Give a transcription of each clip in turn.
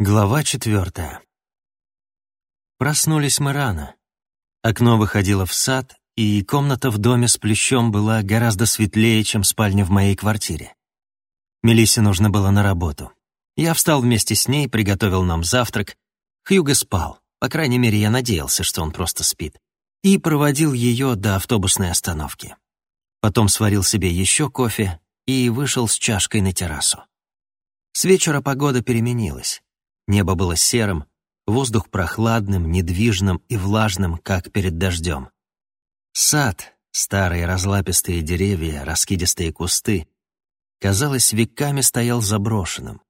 Глава четвертая. Проснулись мы рано. Окно выходило в сад, и комната в доме с плющом была гораздо светлее, чем спальня в моей квартире. Мелиссе нужно было на работу. Я встал вместе с ней, приготовил нам завтрак. Хьюго спал, по крайней мере, я надеялся, что он просто спит, и проводил ее до автобусной остановки. Потом сварил себе еще кофе и вышел с чашкой на террасу. С вечера погода переменилась. Небо было серым, воздух прохладным, недвижным и влажным, как перед дождем. Сад, старые разлапистые деревья, раскидистые кусты, казалось, веками стоял заброшенным.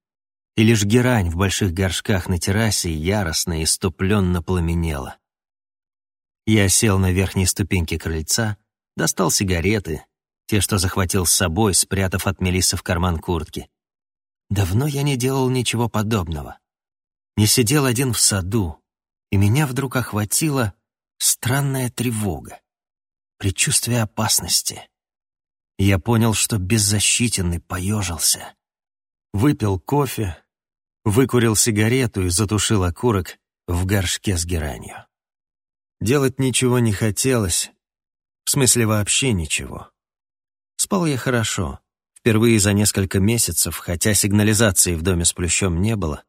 И лишь герань в больших горшках на террасе яростно и ступленно пламенела. Я сел на верхней ступеньке крыльца, достал сигареты, те, что захватил с собой, спрятав от Мелиссы в карман куртки. Давно я не делал ничего подобного не сидел один в саду, и меня вдруг охватила странная тревога, предчувствие опасности. я понял, что беззащитен и поежился. Выпил кофе, выкурил сигарету и затушил окурок в горшке с геранью. Делать ничего не хотелось, в смысле вообще ничего. Спал я хорошо, впервые за несколько месяцев, хотя сигнализации в доме с плющом не было,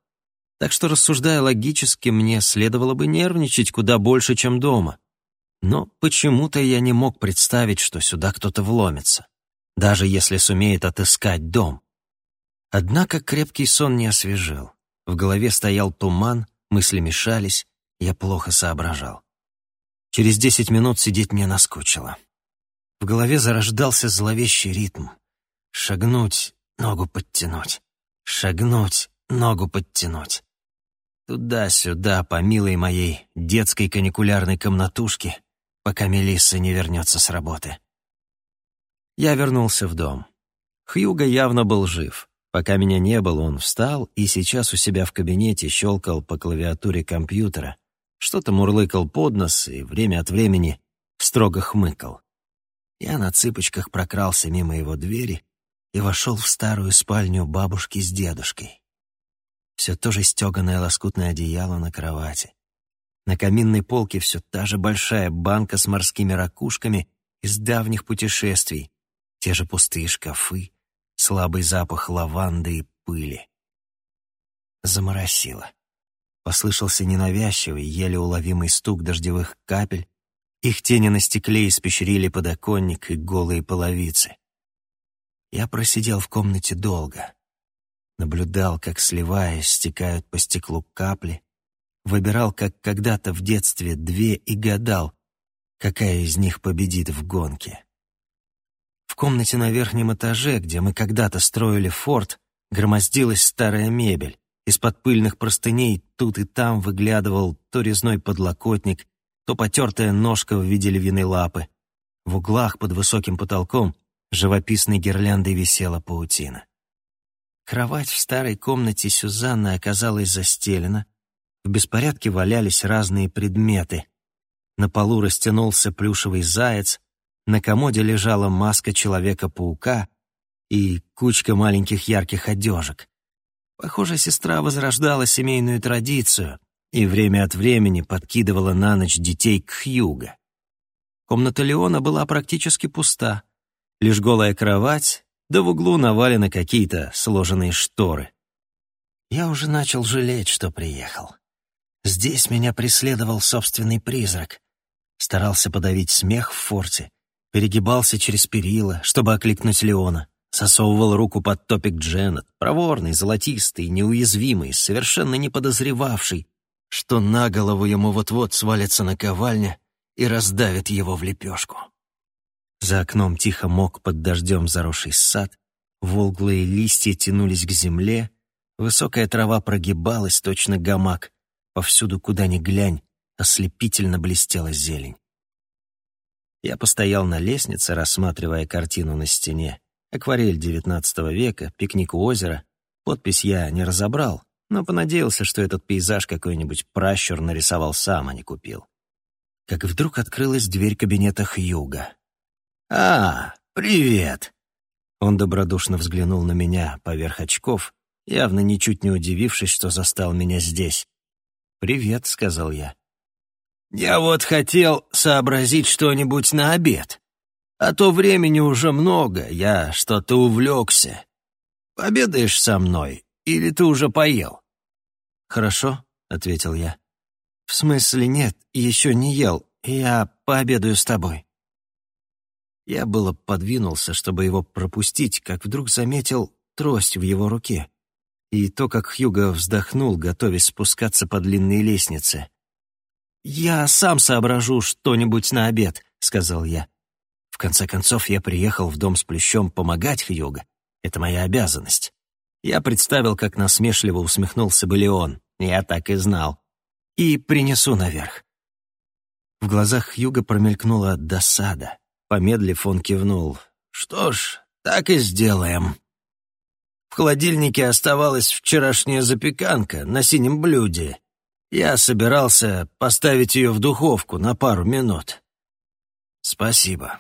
так что, рассуждая логически, мне следовало бы нервничать куда больше, чем дома. Но почему-то я не мог представить, что сюда кто-то вломится, даже если сумеет отыскать дом. Однако крепкий сон не освежил. В голове стоял туман, мысли мешались, я плохо соображал. Через десять минут сидеть мне наскучило. В голове зарождался зловещий ритм. Шагнуть, ногу подтянуть. Шагнуть, ногу подтянуть. Туда-сюда, по милой моей детской каникулярной комнатушке, пока Мелисса не вернется с работы. Я вернулся в дом. Хьюго явно был жив. Пока меня не было, он встал и сейчас у себя в кабинете щелкал по клавиатуре компьютера, что-то мурлыкал под нос и время от времени строго хмыкал. Я на цыпочках прокрался мимо его двери и вошел в старую спальню бабушки с дедушкой. Все то же стеганое лоскутное одеяло на кровати. На каминной полке все та же большая банка с морскими ракушками из давних путешествий, те же пустые шкафы, слабый запах лаванды и пыли. Заморосило. Послышался ненавязчивый, еле уловимый стук дождевых капель, их тени на стекле испещрили подоконник и голые половицы. Я просидел в комнате долго наблюдал, как, сливаясь, стекают по стеклу капли, выбирал, как когда-то в детстве, две и гадал, какая из них победит в гонке. В комнате на верхнем этаже, где мы когда-то строили форт, громоздилась старая мебель. Из-под пыльных простыней тут и там выглядывал то резной подлокотник, то потертая ножка в виде львиной лапы. В углах под высоким потолком живописной гирляндой висела паутина. Кровать в старой комнате Сюзанны оказалась застелена. В беспорядке валялись разные предметы. На полу растянулся плюшевый заяц, на комоде лежала маска Человека-паука и кучка маленьких ярких одежек. Похоже, сестра возрождала семейную традицию и время от времени подкидывала на ночь детей к Хьюго. Комната Леона была практически пуста. Лишь голая кровать, да в углу навалены какие-то сложенные шторы. Я уже начал жалеть, что приехал. Здесь меня преследовал собственный призрак. Старался подавить смех в форте, перегибался через перила, чтобы окликнуть Леона, сосовывал руку под топик Дженнет, проворный, золотистый, неуязвимый, совершенно не подозревавший, что на голову ему вот-вот свалится наковальня и раздавит его в лепешку. За окном тихо мок под дождем заросший сад, волглые листья тянулись к земле, высокая трава прогибалась, точно гамак, повсюду, куда ни глянь, ослепительно блестела зелень. Я постоял на лестнице, рассматривая картину на стене. Акварель XIX века, пикник у озера. Подпись я не разобрал, но понадеялся, что этот пейзаж какой-нибудь пращур нарисовал сам, а не купил. Как вдруг открылась дверь кабинета Хьюга. «А, привет!» Он добродушно взглянул на меня поверх очков явно ничуть не удивившись, что застал меня здесь. «Привет», — сказал я. «Я вот хотел сообразить что-нибудь на обед. А то времени уже много, я что-то увлекся. Пообедаешь со мной, или ты уже поел?» «Хорошо», — ответил я. «В смысле нет, еще не ел. Я пообедаю с тобой». Я было подвинулся, чтобы его пропустить, как вдруг заметил трость в его руке. И то, как Хьюго вздохнул, готовясь спускаться по длинной лестнице. «Я сам соображу что-нибудь на обед», — сказал я. В конце концов, я приехал в дом с плющом помогать Хьюго. Это моя обязанность. Я представил, как насмешливо усмехнулся бы Леон. Я так и знал. И принесу наверх. В глазах Хьюга промелькнула досада. Помедлив, он кивнул. «Что ж, так и сделаем». В холодильнике оставалась вчерашняя запеканка на синем блюде. Я собирался поставить ее в духовку на пару минут. «Спасибо».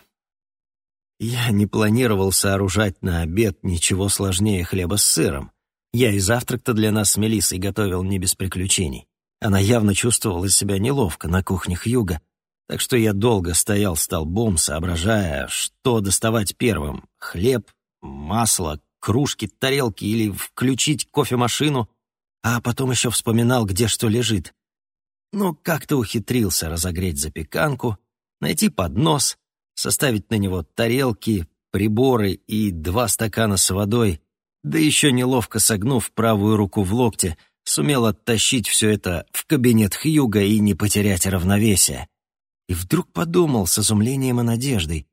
Я не планировал сооружать на обед ничего сложнее хлеба с сыром. Я и завтрак-то для нас с Мелиссой готовил не без приключений. Она явно чувствовала себя неловко на кухнях юга, так что я долго стоял столбом, соображая, что доставать первым — хлеб, масло, кружки, тарелки или включить кофемашину, а потом еще вспоминал, где что лежит. Но как-то ухитрился разогреть запеканку, найти поднос, составить на него тарелки, приборы и два стакана с водой, да еще неловко согнув правую руку в локте, сумел оттащить все это в кабинет Хьюга и не потерять равновесие. И вдруг подумал с изумлением и надеждой,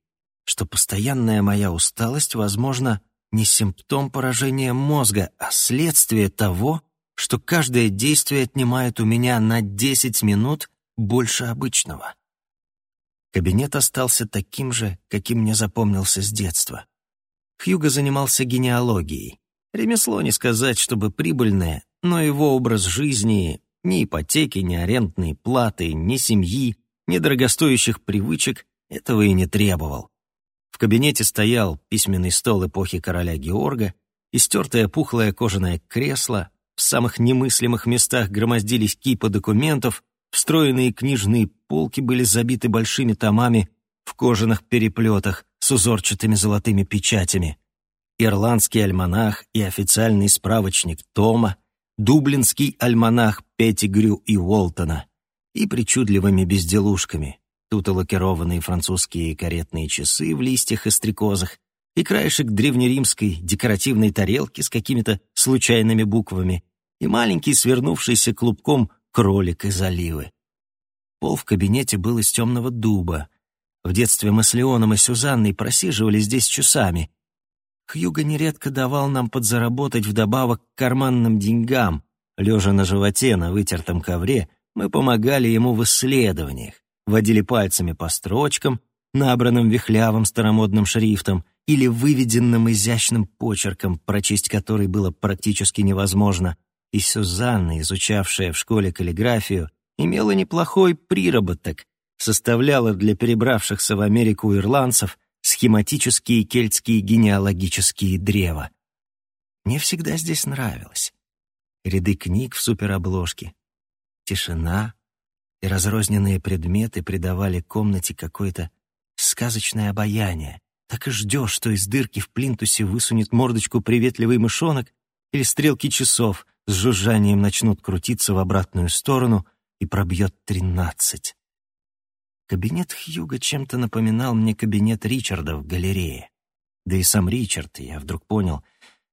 что постоянная моя усталость, возможно, не симптом поражения мозга, а следствие того, что каждое действие отнимает у меня на 10 минут больше обычного. Кабинет остался таким же, каким мне запомнился с детства. Хьюго занимался генеалогией. Ремесло не сказать, чтобы прибыльное, но его образ жизни, ни ипотеки, ни арендной платы, ни семьи, ни дорогостоящих привычек этого и не требовал. В кабинете стоял письменный стол эпохи короля Георга, истертое пухлое кожаное кресло, в самых немыслимых местах громоздились кипы документов, встроенные книжные полки были забиты большими томами в кожаных переплетах с узорчатыми золотыми печатями ирландский альманах и официальный справочник Тома, дублинский альманах Петтигрю и Уолтона и причудливыми безделушками, тут лакированные французские каретные часы в листьях и стрекозах, и краешек древнеримской декоративной тарелки с какими-то случайными буквами, и маленький свернувшийся клубком кролик из оливы. Пол в кабинете был из темного дуба. В детстве мы с Леоном и Сюзанной просиживали здесь часами — Хьюго нередко давал нам подзаработать вдобавок к карманным деньгам. Лежа на животе на вытертом ковре, мы помогали ему в исследованиях, водили пальцами по строчкам, набранным вихлявым старомодным шрифтом или выведенным изящным почерком, прочесть который было практически невозможно, и Сюзанна, изучавшая в школе каллиграфию, имела неплохой приработок, составляла для перебравшихся в Америку ирландцев схематические кельтские генеалогические древа. Мне всегда здесь нравилось. Ряды книг в суперобложке, тишина и разрозненные предметы придавали комнате какое-то сказочное обаяние. Так и ждешь, что из дырки в плинтусе высунет мордочку приветливый мышонок или стрелки часов с жужжанием начнут крутиться в обратную сторону и пробьет тринадцать. Кабинет Хьюга чем-то напоминал мне кабинет Ричарда в галерее. Да и сам Ричард, я вдруг понял,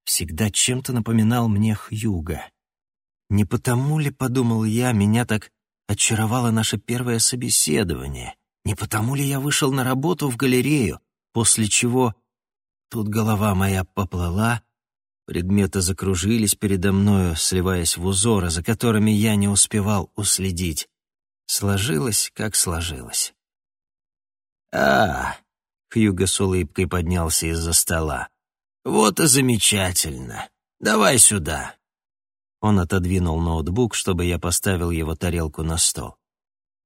всегда чем-то напоминал мне Хьюга. Не потому ли, подумал я, меня так очаровало наше первое собеседование? Не потому ли я вышел на работу в галерею, после чего... Тут голова моя поплыла, предметы закружились передо мною, сливаясь в узоры, за которыми я не успевал уследить. Сложилось, как сложилось. «А, — Хьюго с улыбкой поднялся из-за стола. «Вот и замечательно. Давай сюда». Он отодвинул ноутбук, чтобы я поставил его тарелку на стол.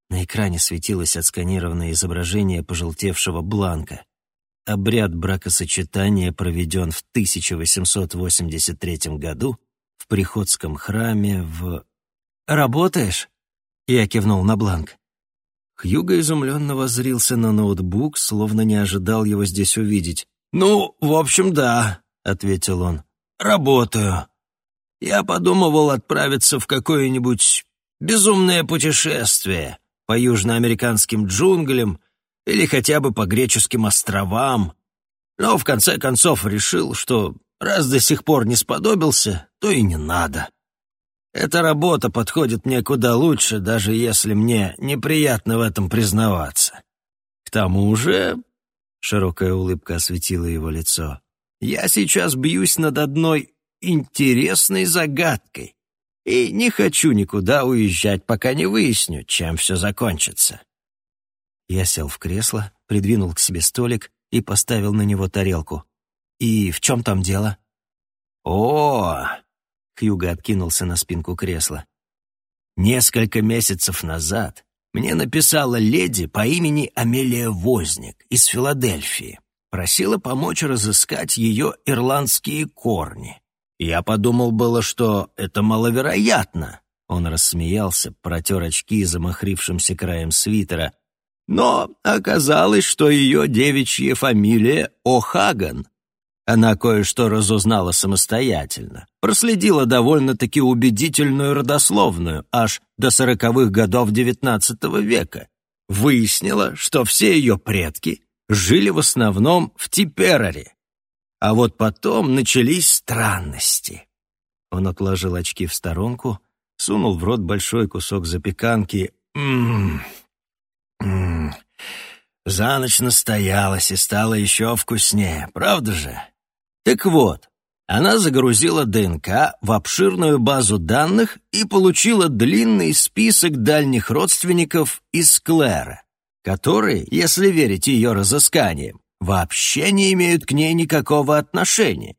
На экране светилось отсканированное изображение пожелтевшего бланка. Обряд бракосочетания проведен в 1883 году в приходском храме в... «Работаешь?» Я кивнул на бланк. Хьюго изумленно воззрился на ноутбук, словно не ожидал его здесь увидеть. «Ну, в общем, да», — ответил он. «Работаю. Я подумывал отправиться в какое-нибудь безумное путешествие по южноамериканским джунглям или хотя бы по греческим островам, но в конце концов решил, что раз до сих пор не сподобился, то и не надо. Эта работа подходит мне куда лучше, даже если мне неприятно в этом признаваться. К тому же, широкая улыбка осветила его лицо, я сейчас бьюсь над одной интересной загадкой и не хочу никуда уезжать, пока не выясню, чем все закончится. Я сел в кресло, придвинул к себе столик и поставил на него тарелку. «И в чем там дело?» «О!» — Хьюго откинулся на спинку кресла. «Несколько месяцев назад мне написала леди по имени Амелия Возник из Филадельфии. Просила помочь разыскать ее ирландские корни. Я подумал было, что это маловероятно». Он рассмеялся, протер очки замахрившимся краем свитера — но оказалось, что ее девичья фамилия О'Хаган. Она кое-что разузнала самостоятельно, проследила довольно-таки убедительную родословную аж до сороковых годов XIX века. Выяснила, что все ее предки жили в основном в Типераре. А вот потом начались странности. Он отложил очки в сторонку, сунул в рот большой кусок запеканки. Ммм, за ночь настоялась и стало еще вкуснее, правда же? Так вот, она загрузила ДНК в обширную базу данных и получила длинный список дальних родственников из Клэра, которые, если верить ее разысканиям, вообще не имеют к ней никакого отношения.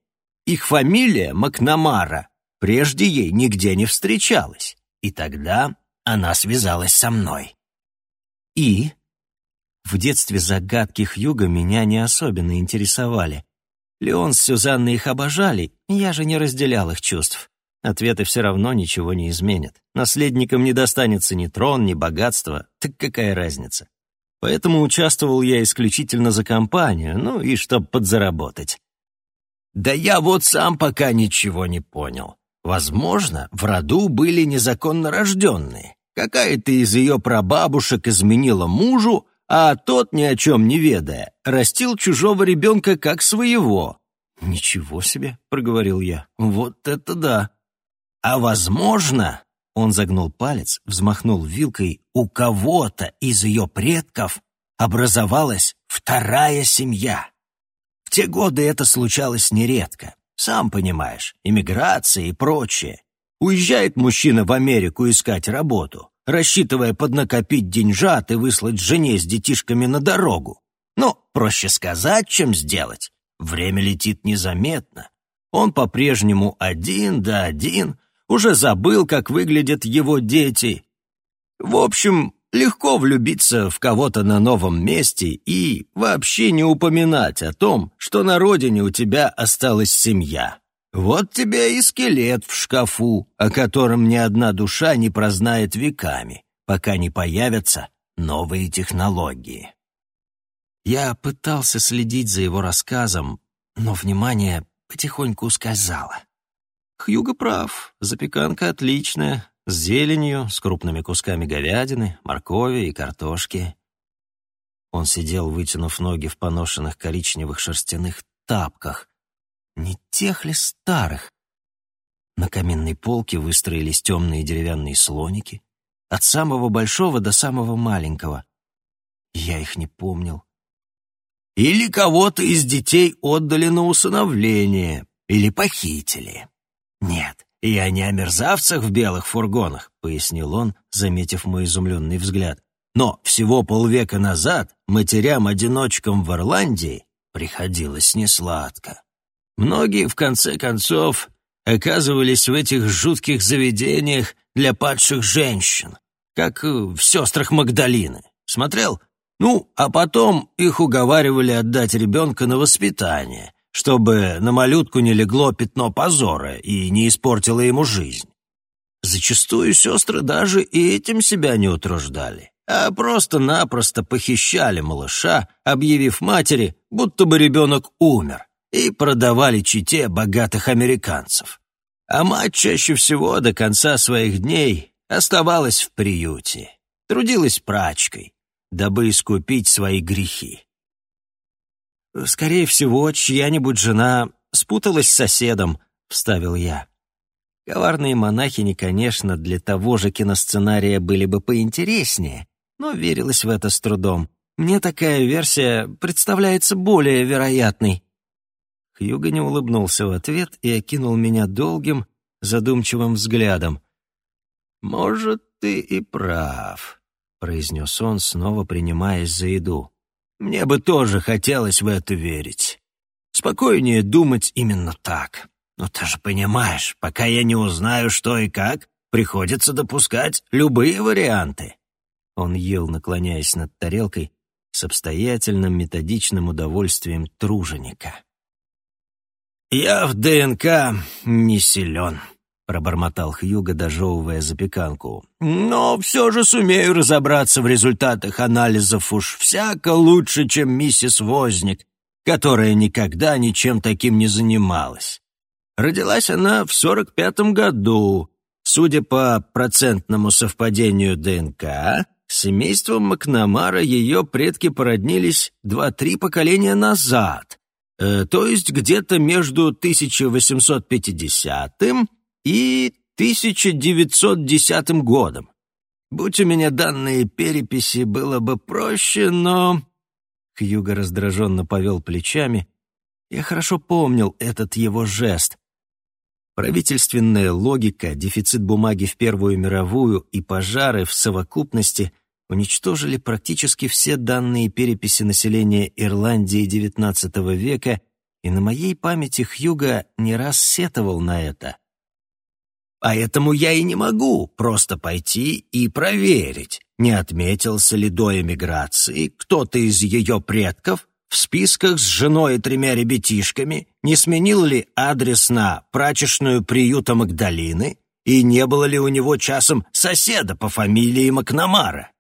Их фамилия Макнамара прежде ей нигде не встречалась, и тогда она связалась со мной. И в детстве загадки Хьюга меня не особенно интересовали. Леон с Сюзанной их обожали, я же не разделял их чувств. Ответы все равно ничего не изменят. Наследникам не достанется ни трон, ни богатство, так какая разница? Поэтому участвовал я исключительно за компанию, ну и чтоб подзаработать. Да я вот сам пока ничего не понял. Возможно, в роду были незаконно рожденные. Какая-то из ее прабабушек изменила мужу, а тот, ни о чем не ведая, растил чужого ребенка как своего. «Ничего себе», — проговорил я, — «вот это да». «А возможно...» — он загнул палец, взмахнул вилкой, «у кого-то из ее предков образовалась вторая семья. В те годы это случалось нередко. Сам понимаешь, иммиграция и прочее. Уезжает мужчина в Америку искать работу, рассчитывая поднакопить деньжат и выслать жене с детишками на дорогу. Но проще сказать, чем сделать. Время летит незаметно. Он по-прежнему один да один, уже забыл, как выглядят его дети. В общем, легко влюбиться в кого-то на новом месте и вообще не упоминать о том, что на родине у тебя осталась семья. Вот тебе и скелет в шкафу, о котором ни одна душа не прознает веками, пока не появятся новые технологии. Я пытался следить за его рассказом, но внимание потихоньку ускользало. Хьюго прав, запеканка отличная, с зеленью, с крупными кусками говядины, моркови и картошки. Он сидел, вытянув ноги в поношенных коричневых шерстяных тапках, не тех ли старых? На каменной полке выстроились темные деревянные слоники, от самого большого до самого маленького. Я их не помнил. Или кого-то из детей отдали на усыновление, или похитили. Нет, я не о мерзавцах в белых фургонах, пояснил он, заметив мой изумленный взгляд. Но всего полвека назад матерям-одиночкам в Ирландии приходилось несладко. Многие, в конце концов, оказывались в этих жутких заведениях для падших женщин, как в «Сестрах Магдалины». Смотрел? Ну, а потом их уговаривали отдать ребенка на воспитание, чтобы на малютку не легло пятно позора и не испортило ему жизнь. Зачастую сестры даже и этим себя не утруждали, а просто-напросто похищали малыша, объявив матери, будто бы ребенок умер, и продавали чите богатых американцев. А мать чаще всего до конца своих дней оставалась в приюте, трудилась прачкой, дабы искупить свои грехи. «Скорее всего, чья-нибудь жена спуталась с соседом», — вставил я. Коварные монахини, конечно, для того же киносценария были бы поинтереснее, но верилось в это с трудом. Мне такая версия представляется более вероятной. Хьюго не улыбнулся в ответ и окинул меня долгим, задумчивым взглядом. «Может, ты и прав», — произнес он, снова принимаясь за еду. «Мне бы тоже хотелось в это верить. Спокойнее думать именно так. Но ты же понимаешь, пока я не узнаю, что и как, приходится допускать любые варианты». Он ел, наклоняясь над тарелкой, с обстоятельным методичным удовольствием труженика. «Я в ДНК не силен», — пробормотал Хьюго, дожевывая запеканку. «Но все же сумею разобраться в результатах анализов уж всяко лучше, чем миссис Возник, которая никогда ничем таким не занималась. Родилась она в сорок пятом году. Судя по процентному совпадению ДНК, с семейством Макнамара ее предки породнились два-три поколения назад, э, то есть где-то между 1850 и 1910 годом. Будь у меня данные переписи, было бы проще, но...» Хьюго раздраженно повел плечами. Я хорошо помнил этот его жест. Правительственная логика, дефицит бумаги в Первую мировую и пожары в совокупности уничтожили практически все данные переписи населения Ирландии XIX века, и на моей памяти Хьюга не раз сетовал на это. Поэтому я и не могу просто пойти и проверить, не отметился ли до эмиграции кто-то из ее предков в списках с женой и тремя ребятишками, не сменил ли адрес на прачечную приюта Магдалины и не было ли у него часом соседа по фамилии Макнамара.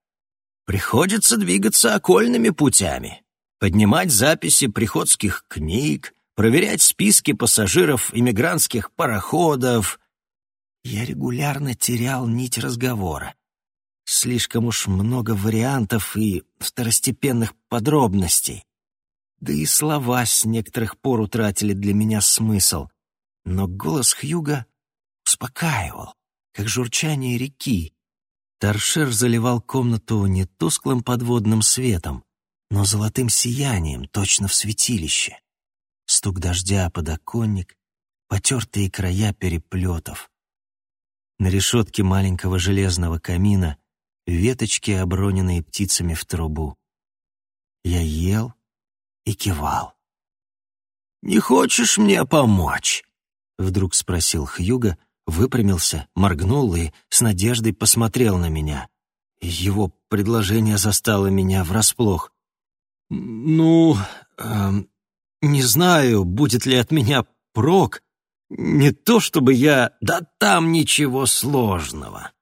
Приходится двигаться окольными путями, поднимать записи приходских книг, проверять списки пассажиров иммигрантских пароходов. Я регулярно терял нить разговора. Слишком уж много вариантов и второстепенных подробностей. Да и слова с некоторых пор утратили для меня смысл. Но голос Хьюга успокаивал, как журчание реки. Торшер заливал комнату не тусклым подводным светом, но золотым сиянием, точно в святилище. Стук дождя, подоконник, потертые края переплетов. На решетке маленького железного камина веточки, оброненные птицами в трубу. Я ел, и кивал. «Не хочешь мне помочь?» — вдруг спросил Хьюга, выпрямился, моргнул и с надеждой посмотрел на меня. Его предложение застало меня врасплох. «Ну, э, не знаю, будет ли от меня прок. Не то чтобы я... Да там ничего сложного.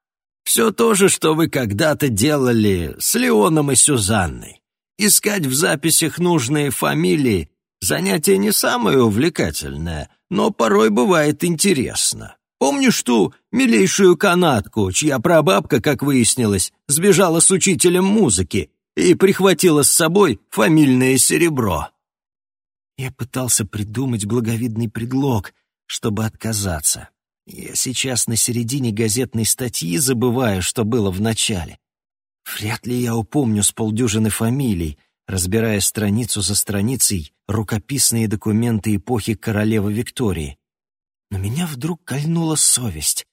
Все то же, что вы когда-то делали с Леоном и Сюзанной. Искать в записях нужные фамилии — занятие не самое увлекательное, но порой бывает интересно. Помнишь ту милейшую канатку, чья прабабка, как выяснилось, сбежала с учителем музыки и прихватила с собой фамильное серебро? Я пытался придумать благовидный предлог, чтобы отказаться. Я сейчас на середине газетной статьи забываю, что было в начале. Вряд ли я упомню с полдюжины фамилий, разбирая страницу за страницей рукописные документы эпохи королевы Виктории. Но меня вдруг кольнула совесть.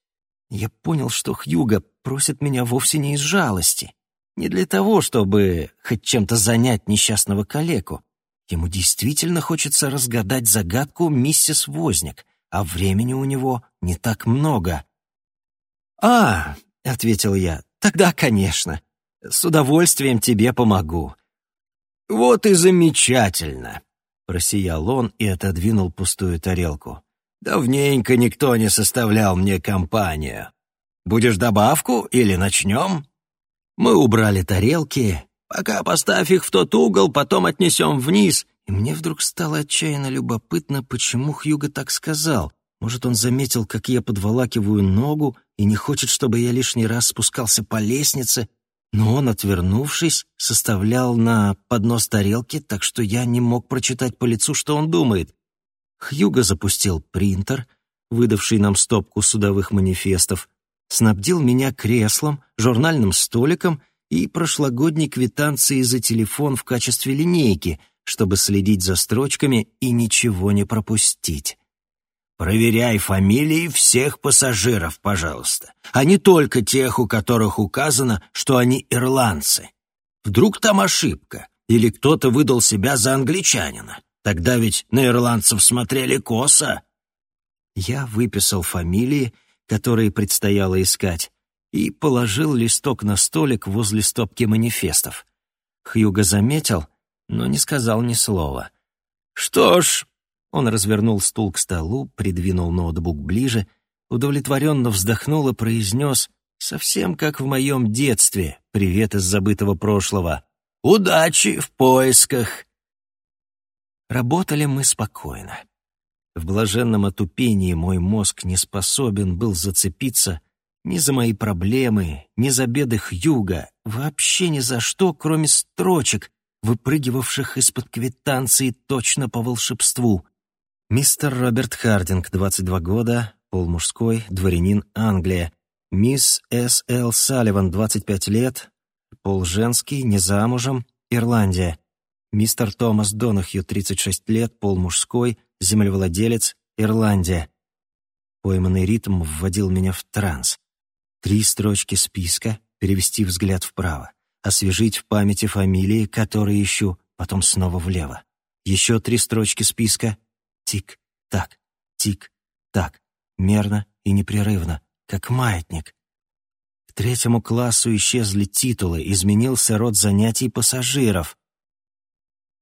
Я понял, что Хьюга просит меня вовсе не из жалости, не для того, чтобы хоть чем-то занять несчастного калеку. Ему действительно хочется разгадать загадку миссис Возник, а времени у него не так много. «А, — ответил я, — тогда, конечно. С удовольствием тебе помогу». «Вот и замечательно», — просиял он и отодвинул пустую тарелку. «Давненько никто не составлял мне компанию. Будешь добавку или начнем?» Мы убрали тарелки. Пока поставь их в тот угол, потом отнесем вниз. И мне вдруг стало отчаянно любопытно, почему Хьюго так сказал. Может, он заметил, как я подволакиваю ногу и не хочет, чтобы я лишний раз спускался по лестнице, но он, отвернувшись, составлял на поднос тарелки, так что я не мог прочитать по лицу, что он думает. Хьюго запустил принтер, выдавший нам стопку судовых манифестов, снабдил меня креслом, журнальным столиком и прошлогодней квитанцией за телефон в качестве линейки, чтобы следить за строчками и ничего не пропустить. Проверяй фамилии всех пассажиров, пожалуйста, а не только тех, у которых указано, что они ирландцы. Вдруг там ошибка, или кто-то выдал себя за англичанина. Тогда ведь на ирландцев смотрели косо. Я выписал фамилии, которые предстояло искать, и положил листок на столик возле стопки манифестов. Хьюго заметил, но не сказал ни слова. «Что ж, он развернул стул к столу, придвинул ноутбук ближе, удовлетворенно вздохнул и произнес, совсем как в моем детстве, привет из забытого прошлого, «Удачи в поисках!» Работали мы спокойно. В блаженном отупении мой мозг не способен был зацепиться ни за мои проблемы, ни за беды Хьюга, вообще ни за что, кроме строчек, выпрыгивавших из-под квитанции точно по волшебству. Мистер Роберт Хардинг, 22 года, полмужской, дворянин Англия. Мисс С. Л. Салливан, 25 лет, пол женский, не замужем, Ирландия. Мистер Томас Донахью, 36 лет, пол мужской, землевладелец, Ирландия. Пойманный ритм вводил меня в транс. Три строчки списка, перевести взгляд вправо, освежить в памяти фамилии, которые ищу, потом снова влево. Еще три строчки списка, Тик-так, тик-так, мерно и непрерывно, как маятник. К третьему классу исчезли титулы, изменился род занятий пассажиров.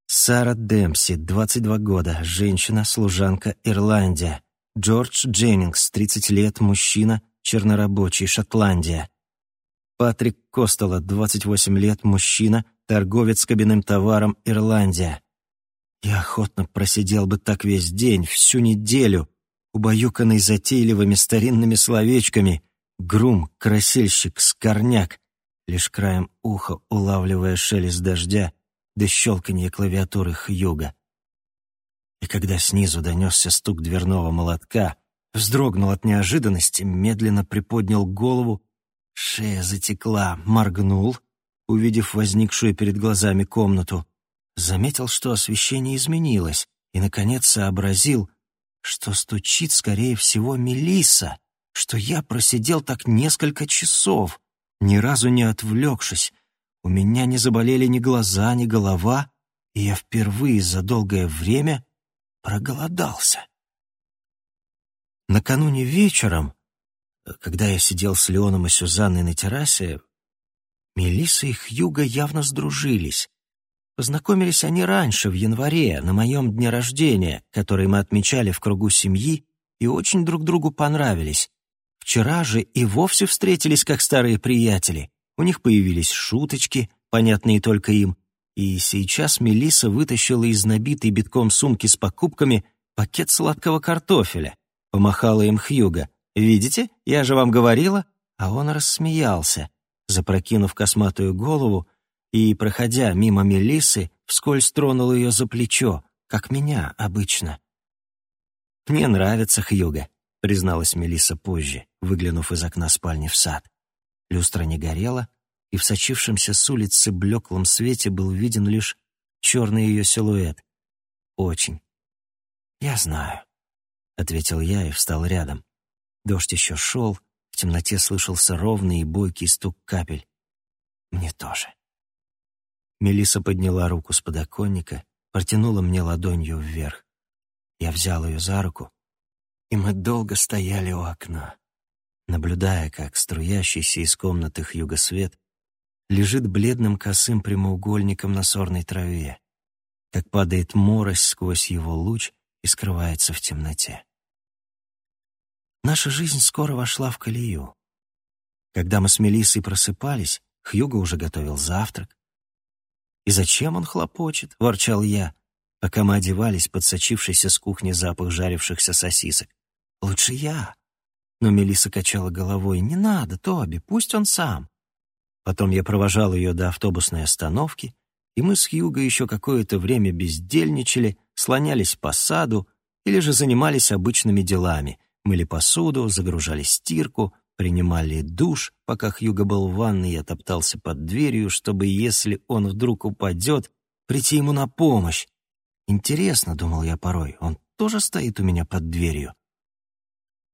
Сара Демпси, 22 года, женщина, служанка, Ирландия. Джордж Дженнингс, 30 лет, мужчина, чернорабочий, Шотландия. Патрик Костела, 28 лет, мужчина, торговец кабинным товаром, Ирландия. Я охотно просидел бы так весь день, всю неделю, убаюканный затейливыми старинными словечками, грум, красильщик, скорняк, лишь краем уха улавливая шелест дождя да щелканье клавиатуры Хьюга. И когда снизу донесся стук дверного молотка, вздрогнул от неожиданности, медленно приподнял голову, шея затекла, моргнул, увидев возникшую перед глазами комнату, заметил, что освещение изменилось, и, наконец, сообразил, что стучит, скорее всего, Мелисса, что я просидел так несколько часов, ни разу не отвлекшись. У меня не заболели ни глаза, ни голова, и я впервые за долгое время проголодался. Накануне вечером, когда я сидел с Леоном и Сюзанной на террасе, Мелисса и Хьюга явно сдружились. Познакомились они раньше, в январе, на моем дне рождения, который мы отмечали в кругу семьи, и очень друг другу понравились. Вчера же и вовсе встретились как старые приятели. У них появились шуточки, понятные только им, и сейчас Мелиса вытащила из набитой битком сумки с покупками пакет сладкого картофеля. Помахала им Хьюга. «Видите, я же вам говорила?» А он рассмеялся, запрокинув косматую голову и, проходя мимо Мелисы, вскользь тронул ее за плечо, как меня обычно. «Мне нравится Хьюга», — призналась Мелиса позже, выглянув из окна спальни в сад. Люстра не горела, и в сочившемся с улицы блеклом свете был виден лишь черный ее силуэт. «Очень». «Я знаю», — ответил я и встал рядом. Дождь еще шел, в темноте слышался ровный и бойкий стук капель. «Мне тоже». Мелиса подняла руку с подоконника, протянула мне ладонью вверх. Я взял ее за руку, и мы долго стояли у окна, наблюдая, как струящийся из комнаты югосвет лежит бледным косым прямоугольником на сорной траве. как падает морось сквозь его луч и скрывается в темноте. Наша жизнь скоро вошла в колею. Когда мы с Мелиссой просыпались, Хьюго уже готовил завтрак. «И зачем он хлопочет?» — ворчал я, пока мы одевались под сочившийся с кухни запах жарившихся сосисок. «Лучше я». Но Мелисса качала головой. «Не надо, Тоби, пусть он сам». Потом я провожал ее до автобусной остановки, и мы с Хьюго еще какое-то время бездельничали, слонялись по саду или же занимались обычными делами, мыли посуду, загружали стирку, принимали душ, пока Хьюго был в ванной, я топтался под дверью, чтобы, если он вдруг упадет, прийти ему на помощь. Интересно, думал я порой, он тоже стоит у меня под дверью.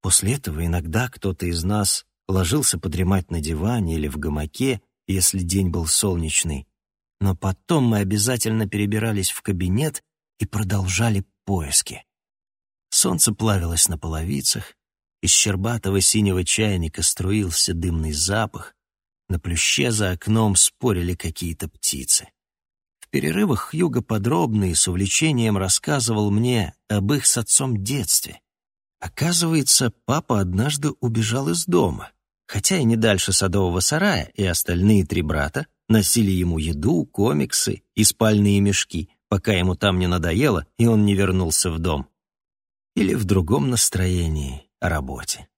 После этого иногда кто-то из нас ложился подремать на диване или в гамаке, если день был солнечный. Но потом мы обязательно перебирались в кабинет и продолжали поиски. Солнце плавилось на половицах, из щербатого синего чайника струился дымный запах. На плюще за окном спорили какие-то птицы. В перерывах Хьюго подробно и с увлечением рассказывал мне об их с отцом детстве. Оказывается, папа однажды убежал из дома, хотя и не дальше садового сарая, и остальные три брата носили ему еду, комиксы и спальные мешки, пока ему там не надоело, и он не вернулся в дом. Или в другом настроении, о работе.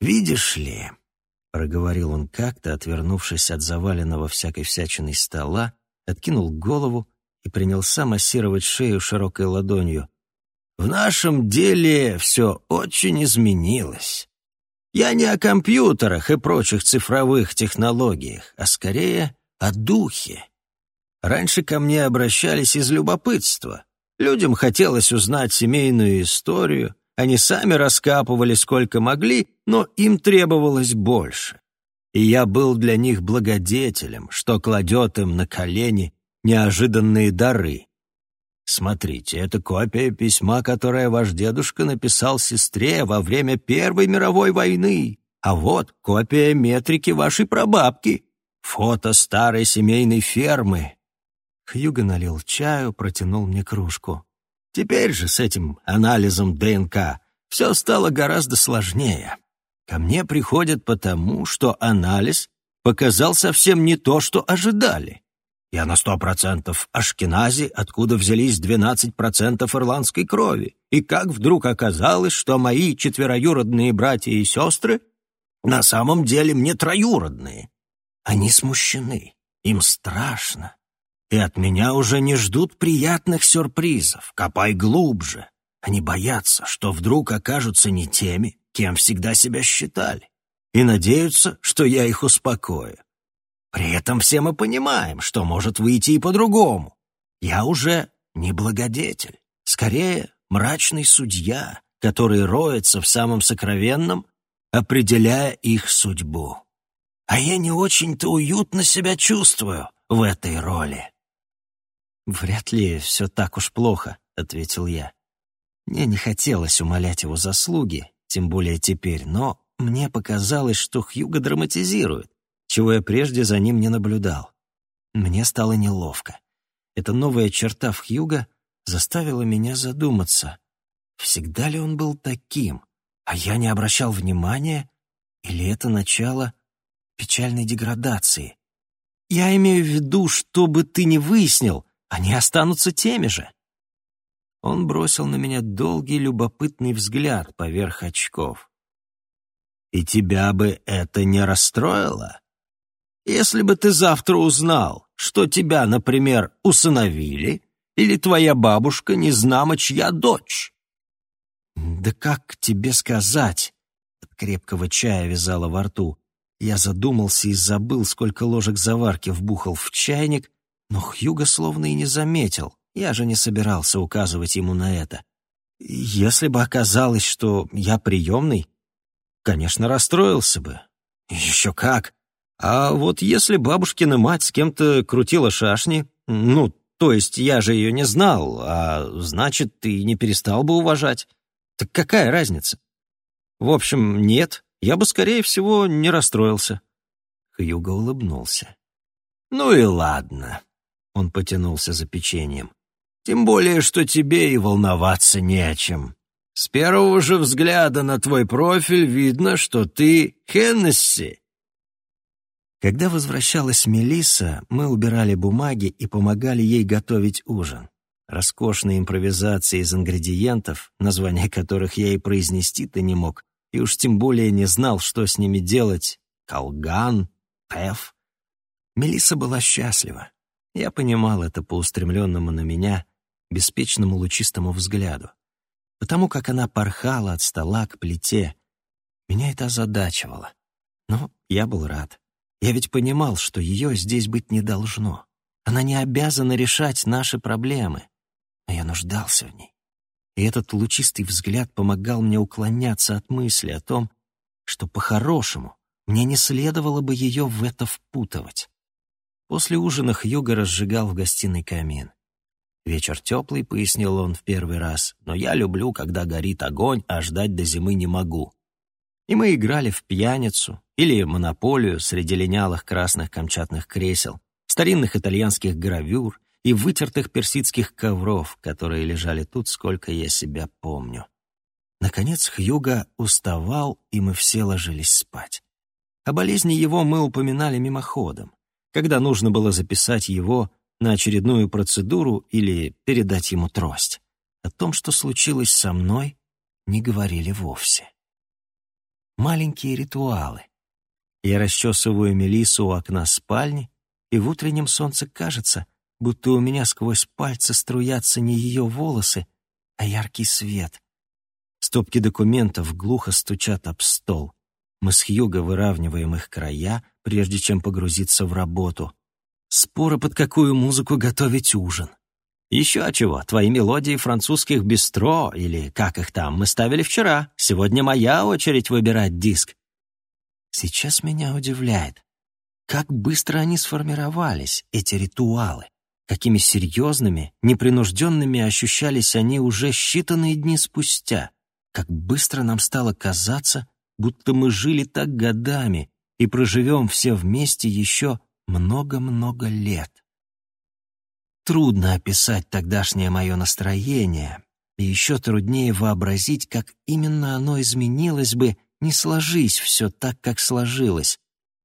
«Видишь ли», — проговорил он как-то, отвернувшись от заваленного всякой всячиной стола, откинул голову и принялся массировать шею широкой ладонью. «В нашем деле все очень изменилось. Я не о компьютерах и прочих цифровых технологиях, а скорее о духе. Раньше ко мне обращались из любопытства. Людям хотелось узнать семейную историю, они сами раскапывали сколько могли, но им требовалось больше. И я был для них благодетелем, что кладет им на колени неожиданные дары. Смотрите, это копия письма, которое ваш дедушка написал сестре во время Первой мировой войны. А вот копия метрики вашей прабабки. Фото старой семейной фермы. Хьюго налил чаю, протянул мне кружку. Теперь же с этим анализом ДНК все стало гораздо сложнее. Ко мне приходят потому, что анализ показал совсем не то, что ожидали. Я на сто процентов ашкенази, откуда взялись двенадцать процентов ирландской крови. И как вдруг оказалось, что мои четвероюродные братья и сестры на самом деле мне троюродные. Они смущены, им страшно и от меня уже не ждут приятных сюрпризов. Копай глубже. Они боятся, что вдруг окажутся не теми, кем всегда себя считали, и надеются, что я их успокою. При этом все мы понимаем, что может выйти и по-другому. Я уже не благодетель, скорее мрачный судья, который роется в самом сокровенном, определяя их судьбу. А я не очень-то уютно себя чувствую в этой роли. «Вряд ли все так уж плохо», — ответил я. Мне не хотелось умолять его заслуги, тем более теперь, но мне показалось, что Хьюго драматизирует, чего я прежде за ним не наблюдал. Мне стало неловко. Эта новая черта в Хьюго заставила меня задуматься, всегда ли он был таким, а я не обращал внимания, или это начало печальной деградации. Я имею в виду, что бы ты ни выяснил, они останутся теми же. Он бросил на меня долгий любопытный взгляд поверх очков. «И тебя бы это не расстроило? Если бы ты завтра узнал, что тебя, например, усыновили, или твоя бабушка не знамо чья дочь?» «Да как тебе сказать?» От крепкого чая вязала во рту. Я задумался и забыл, сколько ложек заварки вбухал в чайник, но Хьюго словно и не заметил. Я же не собирался указывать ему на это. Если бы оказалось, что я приемный, конечно, расстроился бы. Еще как. А вот если бабушкина мать с кем-то крутила шашни, ну, то есть я же ее не знал, а значит, ты не перестал бы уважать. Так какая разница? В общем, нет, я бы, скорее всего, не расстроился. Хьюго улыбнулся. «Ну и ладно. Он потянулся за печеньем. «Тем более, что тебе и волноваться не о чем. С первого же взгляда на твой профиль видно, что ты Хеннесси». Когда возвращалась Мелисса, мы убирали бумаги и помогали ей готовить ужин. Роскошные импровизации из ингредиентов, названия которых я и произнести-то не мог, и уж тем более не знал, что с ними делать. Колган, Пеф. Мелисса была счастлива. Я понимал это по устремленному на меня беспечному лучистому взгляду. Потому как она порхала от стола к плите. Меня это озадачивало. Но я был рад. Я ведь понимал, что ее здесь быть не должно. Она не обязана решать наши проблемы. Но я нуждался в ней. И этот лучистый взгляд помогал мне уклоняться от мысли о том, что по-хорошему мне не следовало бы ее в это впутывать. После ужина Хьюго разжигал в гостиной камин. «Вечер теплый», — пояснил он в первый раз, «но я люблю, когда горит огонь, а ждать до зимы не могу». И мы играли в пьяницу или монополию среди линялых красных камчатных кресел, старинных итальянских гравюр и вытертых персидских ковров, которые лежали тут, сколько я себя помню. Наконец Хьюга уставал, и мы все ложились спать. О болезни его мы упоминали мимоходом, когда нужно было записать его на очередную процедуру или передать ему трость. О том, что случилось со мной, не говорили вовсе. Маленькие ритуалы. Я расчесываю Мелиссу у окна спальни, и в утреннем солнце кажется, будто у меня сквозь пальцы струятся не ее волосы, а яркий свет. Стопки документов глухо стучат об стол. Мы с Хьюго выравниваем их края, прежде чем погрузиться в работу. Споры, под какую музыку готовить ужин. Еще чего, твои мелодии французских бистро, или как их там, мы ставили вчера. Сегодня моя очередь выбирать диск. Сейчас меня удивляет, как быстро они сформировались, эти ритуалы. Какими серьезными, непринужденными ощущались они уже считанные дни спустя. Как быстро нам стало казаться, будто мы жили так годами и проживем все вместе еще много-много лет. Трудно описать тогдашнее мое настроение, и еще труднее вообразить, как именно оно изменилось бы, не сложись все так, как сложилось.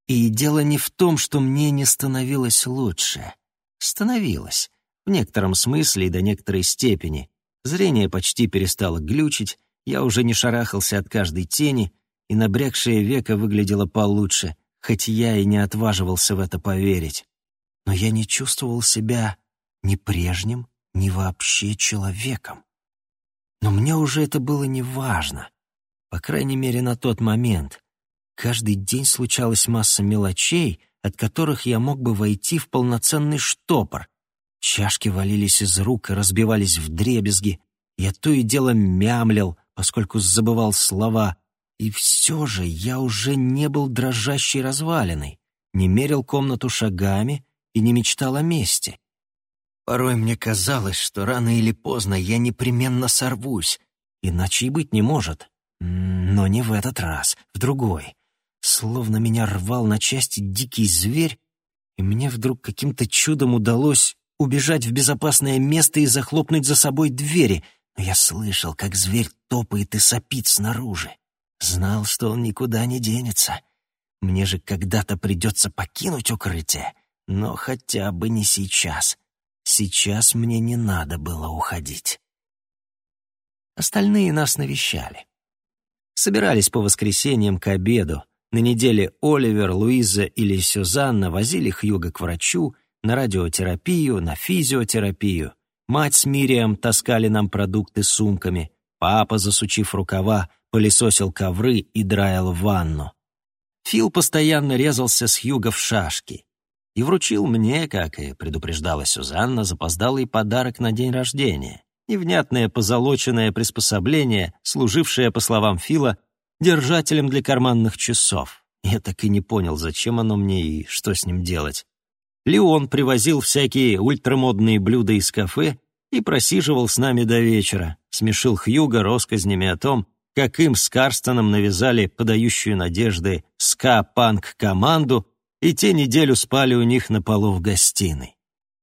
И дело не в том, что мне не становилось лучше. Становилось. В некотором смысле и до некоторой степени. Зрение почти перестало глючить, я уже не шарахался от каждой тени, и набрякшее веко выглядело получше, хоть я и не отваживался в это поверить. Но я не чувствовал себя ни прежним, ни вообще человеком. Но мне уже это было не важно. По крайней мере, на тот момент. Каждый день случалась масса мелочей, от которых я мог бы войти в полноценный штопор. Чашки валились из рук и разбивались в дребезги. Я то и дело мямлил, поскольку забывал слова. И все же я уже не был дрожащей развалиной, не мерил комнату шагами и не мечтал о мести. Порой мне казалось, что рано или поздно я непременно сорвусь, иначе и быть не может. Но не в этот раз, в другой. Словно меня рвал на части дикий зверь, и мне вдруг каким-то чудом удалось убежать в безопасное место и захлопнуть за собой двери, но я слышал, как зверь топает и сопит снаружи. Знал, что он никуда не денется. Мне же когда-то придется покинуть укрытие, но хотя бы не сейчас. Сейчас мне не надо было уходить. Остальные нас навещали. Собирались по воскресеньям к обеду. На неделе Оливер, Луиза или Сюзанна возили Хьюга к врачу, на радиотерапию, на физиотерапию. Мать с Мирием таскали нам продукты сумками. Папа, засучив рукава, пылесосил ковры и драил ванну. Фил постоянно резался с Хьюга в шашки и вручил мне, как и предупреждала Сюзанна, запоздалый подарок на день рождения. Невнятное позолоченное приспособление, служившее, по словам Фила, держателем для карманных часов. Я так и не понял, зачем оно мне и что с ним делать. Леон привозил всякие ультрамодные блюда из кафе и просиживал с нами до вечера, смешил Хьюга россказнями о том, как им с Карстоном навязали подающую надежды ска-панк команду, и те неделю спали у них на полу в гостиной.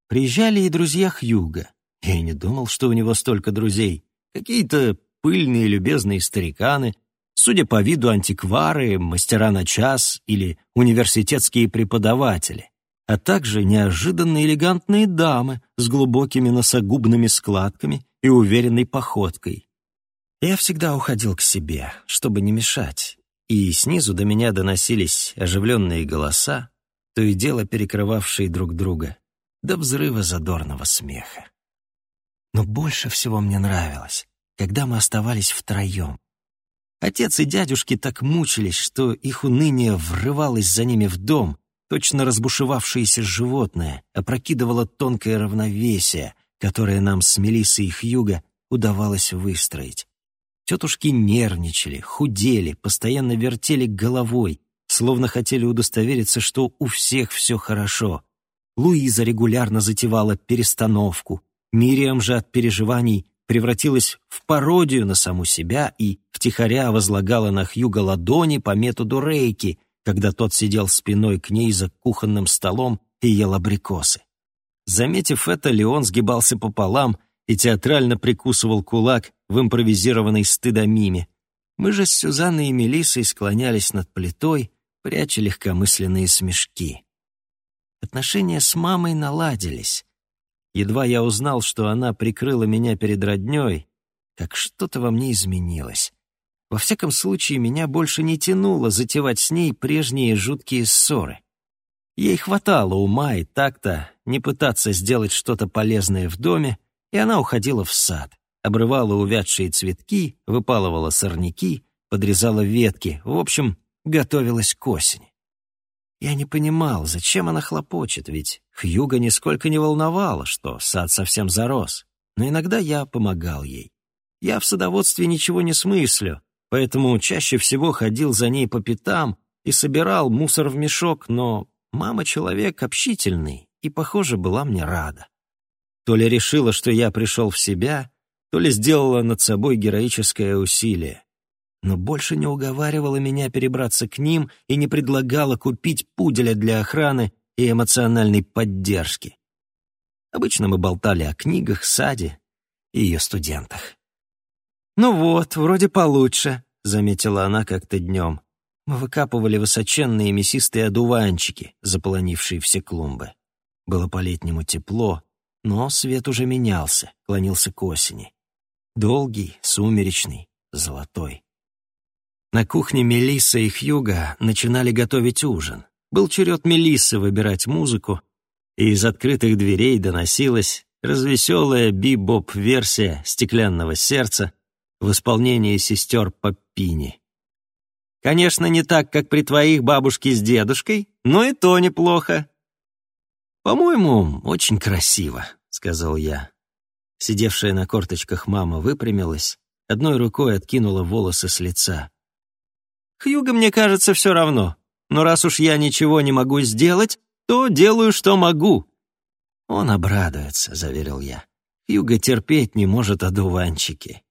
Приезжали и друзья Хьюга. Я и не думал, что у него столько друзей. Какие-то пыльные любезные стариканы, судя по виду антиквары, мастера на час или университетские преподаватели, а также неожиданно элегантные дамы с глубокими носогубными складками и уверенной походкой. Я всегда уходил к себе, чтобы не мешать, и снизу до меня доносились оживленные голоса, то и дело перекрывавшие друг друга, до взрыва задорного смеха. Но больше всего мне нравилось, когда мы оставались втроем. Отец и дядюшки так мучились, что их уныние врывалось за ними в дом, точно разбушевавшееся животное, опрокидывало тонкое равновесие, которое нам с Мелиссой и Хьюга удавалось выстроить. Тетушки нервничали, худели, постоянно вертели головой, словно хотели удостовериться, что у всех все хорошо. Луиза регулярно затевала перестановку. Мириам же от переживаний превратилась в пародию на саму себя и втихаря возлагала на Хьюга ладони по методу рейки, когда тот сидел спиной к ней за кухонным столом и ел абрикосы. Заметив это, Леон сгибался пополам и театрально прикусывал кулак в импровизированной стыдомиме. Мы же с Сюзанной и Мелиссой склонялись над плитой, пряча легкомысленные смешки. Отношения с мамой наладились. Едва я узнал, что она прикрыла меня перед роднёй, как что-то во мне изменилось. Во всяком случае, меня больше не тянуло затевать с ней прежние жуткие ссоры. Ей хватало ума и так-то не пытаться сделать что-то полезное в доме, и она уходила в сад, обрывала увядшие цветки, выпалывала сорняки, подрезала ветки, в общем, готовилась к осени. Я не понимал, зачем она хлопочет, ведь Хьюга нисколько не волновала, что сад совсем зарос. Но иногда я помогал ей. Я в садоводстве ничего не смыслю, поэтому чаще всего ходил за ней по пятам и собирал мусор в мешок, но мама человек общительный и, похоже, была мне рада. То ли решила, что я пришел в себя, то ли сделала над собой героическое усилие. Но больше не уговаривала меня перебраться к ним и не предлагала купить пуделя для охраны и эмоциональной поддержки. Обычно мы болтали о книгах, саде и ее студентах. «Ну вот, вроде получше», — заметила она как-то днем. Мы выкапывали высоченные мясистые одуванчики, заполонившие все клумбы. Было по-летнему тепло, но свет уже менялся, клонился к осени. Долгий, сумеречный, золотой. На кухне Мелисса и Хьюга начинали готовить ужин. Был черед Мелиссы выбирать музыку, и из открытых дверей доносилась развеселая би-боп-версия «Стеклянного сердца» в исполнении сестер Паппини. Конечно, не так, как при твоих бабушке с дедушкой, но и то неплохо. По-моему, очень красиво, — сказал я. Сидевшая на корточках мама выпрямилась, одной рукой откинула волосы с лица. «Хьюго, мне кажется, все равно. Но раз уж я ничего не могу сделать, то делаю, что могу». «Он обрадуется», — заверил я. «Хьюго терпеть не может одуванчики».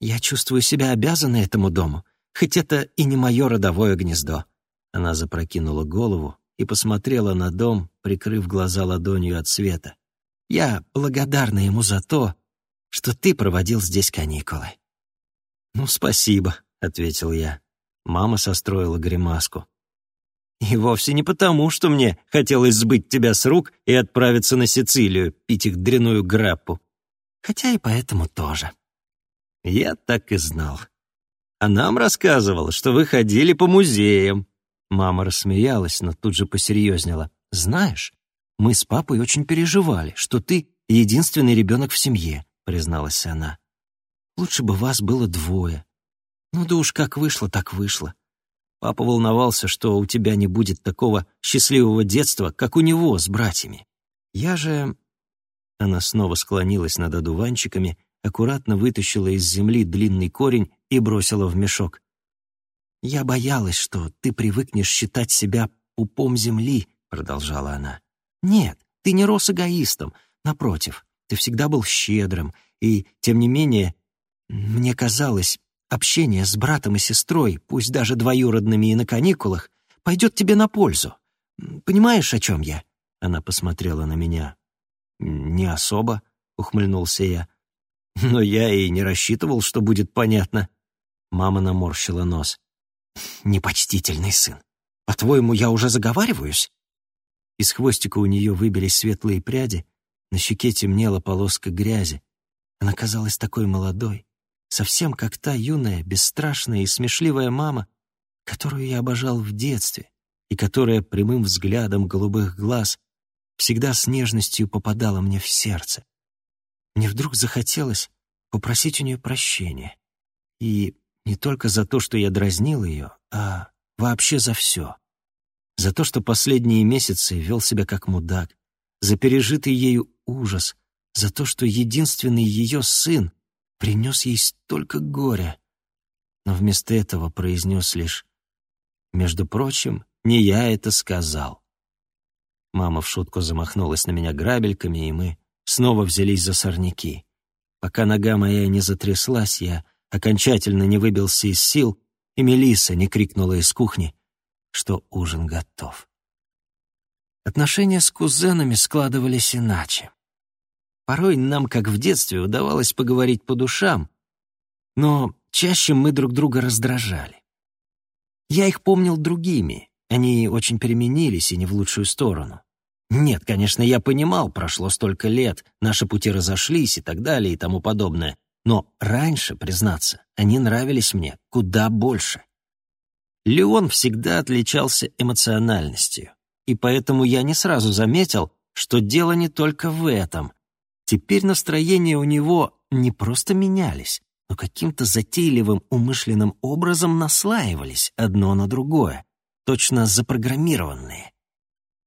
«Я чувствую себя обязанной этому дому, хоть это и не мое родовое гнездо». Она запрокинула голову и посмотрела на дом, прикрыв глаза ладонью от света. Я благодарна ему за то, что ты проводил здесь каникулы». «Ну, спасибо», — ответил я. Мама состроила гримаску. «И вовсе не потому, что мне хотелось сбыть тебя с рук и отправиться на Сицилию, пить их дряную граппу. Хотя и поэтому тоже». Я так и знал. А нам рассказывала, что вы ходили по музеям. Мама рассмеялась, но тут же посерьезнела. «Знаешь, мы с папой очень переживали, что ты единственный ребенок в семье», — призналась она. «Лучше бы вас было двое. Ну да уж как вышло, так вышло. Папа волновался, что у тебя не будет такого счастливого детства, как у него с братьями. Я же...» Она снова склонилась над одуванчиками, аккуратно вытащила из земли длинный корень и бросила в мешок. «Я боялась, что ты привыкнешь считать себя пупом земли», — продолжала она. Нет, ты не рос эгоистом. Напротив, ты всегда был щедрым. И, тем не менее, мне казалось, общение с братом и сестрой, пусть даже двоюродными и на каникулах, пойдет тебе на пользу. Понимаешь, о чем я?» Она посмотрела на меня. «Не особо», — ухмыльнулся я. «Но я и не рассчитывал, что будет понятно». Мама наморщила нос. «Непочтительный сын. По-твоему, я уже заговариваюсь?» Из хвостика у нее выбились светлые пряди, на щеке темнела полоска грязи. Она казалась такой молодой, совсем как та юная, бесстрашная и смешливая мама, которую я обожал в детстве и которая прямым взглядом голубых глаз всегда с нежностью попадала мне в сердце. Мне вдруг захотелось попросить у нее прощения. И не только за то, что я дразнил ее, а вообще за все. За то, что последние месяцы вел себя как мудак, за пережитый ею ужас, за то, что единственный ее сын принес ей столько горя. Но вместо этого произнес лишь «Между прочим, не я это сказал». Мама в шутку замахнулась на меня грабельками, и мы снова взялись за сорняки. Пока нога моя не затряслась, я окончательно не выбился из сил, и Мелисса не крикнула из кухни, что ужин готов. Отношения с кузенами складывались иначе. Порой нам, как в детстве, удавалось поговорить по душам, но чаще мы друг друга раздражали. Я их помнил другими, они очень переменились и не в лучшую сторону. Нет, конечно, я понимал, прошло столько лет, наши пути разошлись и так далее и тому подобное. Но раньше, признаться, они нравились мне куда больше. Леон всегда отличался эмоциональностью, и поэтому я не сразу заметил, что дело не только в этом. Теперь настроения у него не просто менялись, но каким-то затейливым умышленным образом наслаивались одно на другое, точно запрограммированные.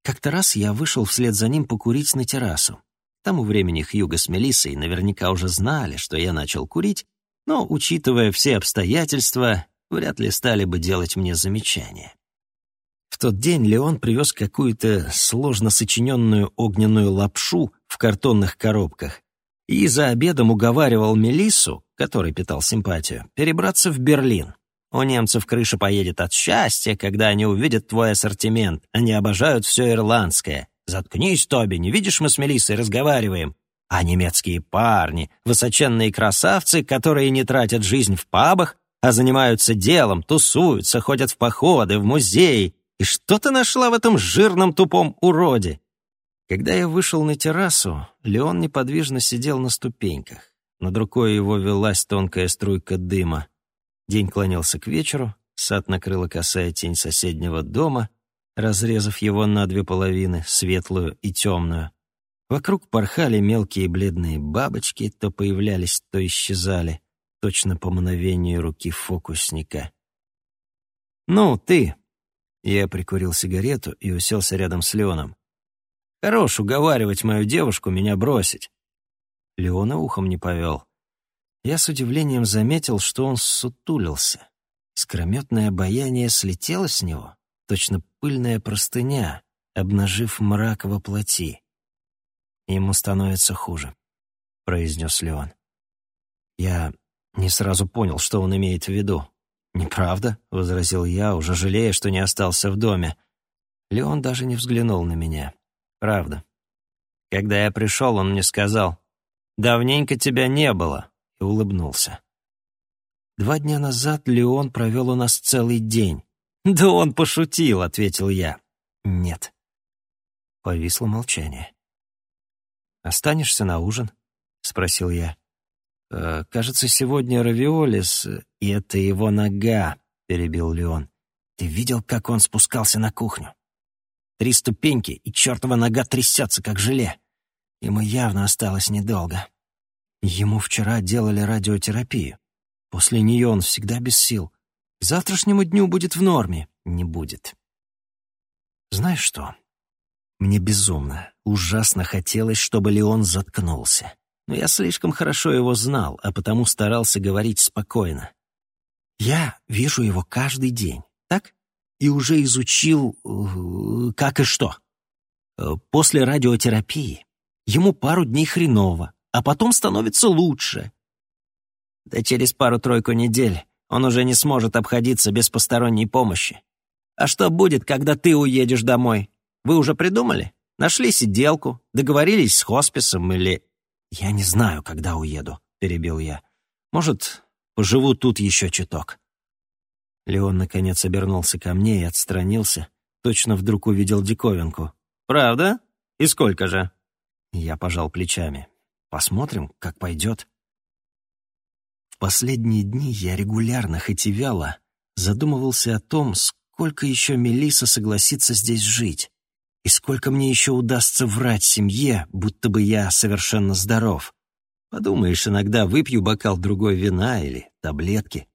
Как-то раз я вышел вслед за ним покурить на террасу. К тому времени Хьюго с Мелиссой наверняка уже знали, что я начал курить, но, учитывая все обстоятельства, вряд ли стали бы делать мне замечания. В тот день Леон привез какую-то сложно сочиненную огненную лапшу в картонных коробках и за обедом уговаривал Мелиссу, которой питал симпатию, перебраться в Берлин. У немцев крыша поедет от счастья, когда они увидят твой ассортимент. Они обожают все ирландское. Заткнись, Тоби, не видишь, мы с Мелиссой разговариваем. А немецкие парни, высоченные красавцы, которые не тратят жизнь в пабах, а занимаются делом, тусуются, ходят в походы, в музеи. И что ты нашла в этом жирном тупом уроде? Когда я вышел на террасу, Леон неподвижно сидел на ступеньках. Над рукой его велась тонкая струйка дыма. День клонился к вечеру, сад накрыла косая тень соседнего дома, разрезав его на две половины, светлую и темную. Вокруг порхали мелкие бледные бабочки, то появлялись, то исчезали, точно по мановению руки фокусника. «Ну, ты!» Я прикурил сигарету и уселся рядом с Леоном. «Хорош уговаривать мою девушку меня бросить». Леона ухом не повел. Я с удивлением заметил, что он сутулился. Искрометное обаяние слетело с него, точно пыльная простыня, обнажив мрак во плоти. «Ему становится хуже», — произнес Леон. Я не сразу понял, что он имеет в виду. «Неправда», — возразил я, уже жалея, что не остался в доме. Леон даже не взглянул на меня. «Правда. Когда я пришел, он мне сказал, «Давненько тебя не было и улыбнулся. Два дня назад Леон провел у нас целый день. «Да он пошутил», — ответил я. «Нет». Повисло молчание. «Останешься на ужин?» — спросил я. «Э, «Кажется, сегодня равиолис, и это его нога», — перебил Леон. «Ты видел, как он спускался на кухню? Три ступеньки, и чертова нога трясется, как желе. Ему явно осталось недолго». Ему вчера делали радиотерапию. После нее он всегда без сил. К завтрашнему дню будет в норме. Не будет. Знаешь что? Мне безумно, ужасно хотелось, чтобы Леон заткнулся. Но я слишком хорошо его знал, а потому старался говорить спокойно. Я вижу его каждый день, так? И уже изучил, э, как и что. Э, после радиотерапии ему пару дней хреново, а потом становится лучше. Да через пару-тройку недель он уже не сможет обходиться без посторонней помощи. А что будет, когда ты уедешь домой? Вы уже придумали? Нашли сиделку, договорились с хосписом или...» «Я не знаю, когда уеду», — перебил я. «Может, поживу тут еще чуток». Леон, наконец, обернулся ко мне и отстранился. Точно вдруг увидел диковинку. «Правда? И сколько же?» Я пожал плечами. «Посмотрим, как пойдет». В последние дни я регулярно, хоть и вяло, задумывался о том, сколько еще Мелиса согласится здесь жить, и сколько мне еще удастся врать семье, будто бы я совершенно здоров. Подумаешь, иногда выпью бокал другой вина или таблетки.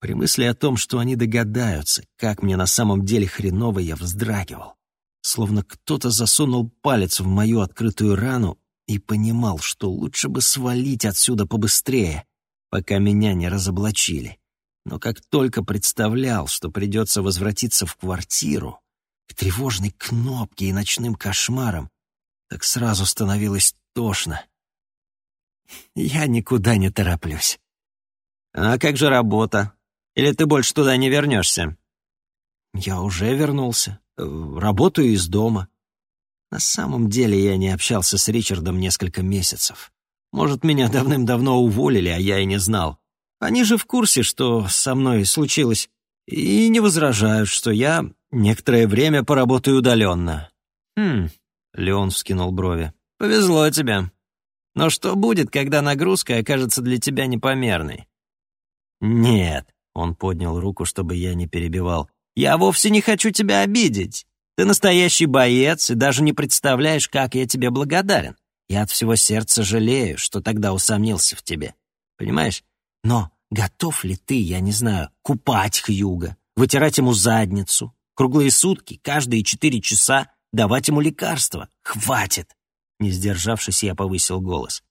При мысли о том, что они догадаются, как мне на самом деле хреново, я вздрагивал. Словно кто-то засунул палец в мою открытую рану и понимал, что лучше бы свалить отсюда побыстрее, пока меня не разоблачили. Но как только представлял, что придется возвратиться в квартиру, к тревожной кнопке и ночным кошмарам, так сразу становилось тошно. Я никуда не тороплюсь. «А как же работа? Или ты больше туда не вернешься?» «Я уже вернулся. Работаю из дома. На самом деле я не общался с Ричардом несколько месяцев. Может, меня давным-давно уволили, а я и не знал. Они же в курсе, что со мной случилось, и не возражают, что я некоторое время поработаю удаленно». «Хм...» — Леон вскинул брови. «Повезло тебе. Но что будет, когда нагрузка окажется для тебя непомерной?» «Нет», — он поднял руку, чтобы я не перебивал. «Я вовсе не хочу тебя обидеть. Ты настоящий боец и даже не представляешь, как я тебе благодарен. Я от всего сердца жалею, что тогда усомнился в тебе. Понимаешь? Но готов ли ты, я не знаю, купать Хьюга, вытирать ему задницу, круглые сутки, каждые четыре часа давать ему лекарства? Хватит!» Не сдержавшись, я повысил голос.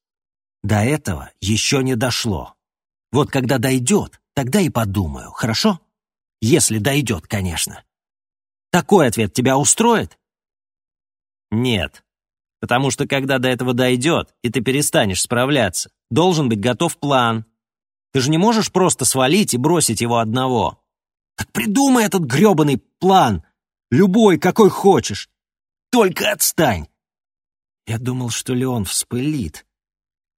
«До этого еще не дошло. Вот когда дойдет, тогда и подумаю, хорошо? Если дойдет, конечно. Такой ответ тебя устроит?» «Нет», Потому что когда до этого дойдет, и ты перестанешь справляться, должен быть готов план. Ты же не можешь просто свалить и бросить его одного. Так придумай этот грёбаный план. Любой, какой хочешь. Только отстань. Я думал, что Леон вспылит,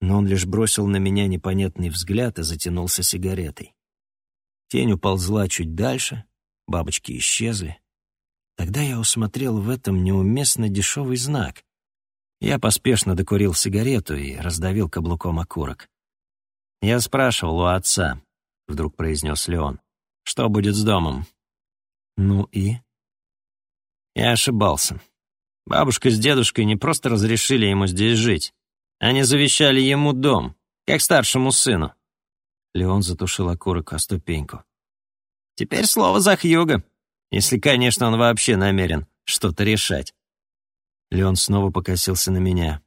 но он лишь бросил на меня непонятный взгляд и затянулся сигаретой. Тень уползла чуть дальше, бабочки исчезли. Тогда я усмотрел в этом неуместно дешевый знак. Я поспешно докурил сигарету и раздавил каблуком окурок. «Я спрашивал у отца», — вдруг произнес Леон, — «что будет с домом?» «Ну и?» Я ошибался. Бабушка с дедушкой не просто разрешили ему здесь жить. Они завещали ему дом, как старшему сыну. Леон затушил окурок о ступеньку. Теперь слово за Хьюго, если, конечно, он вообще намерен что-то решать. Леон снова покосился на меня.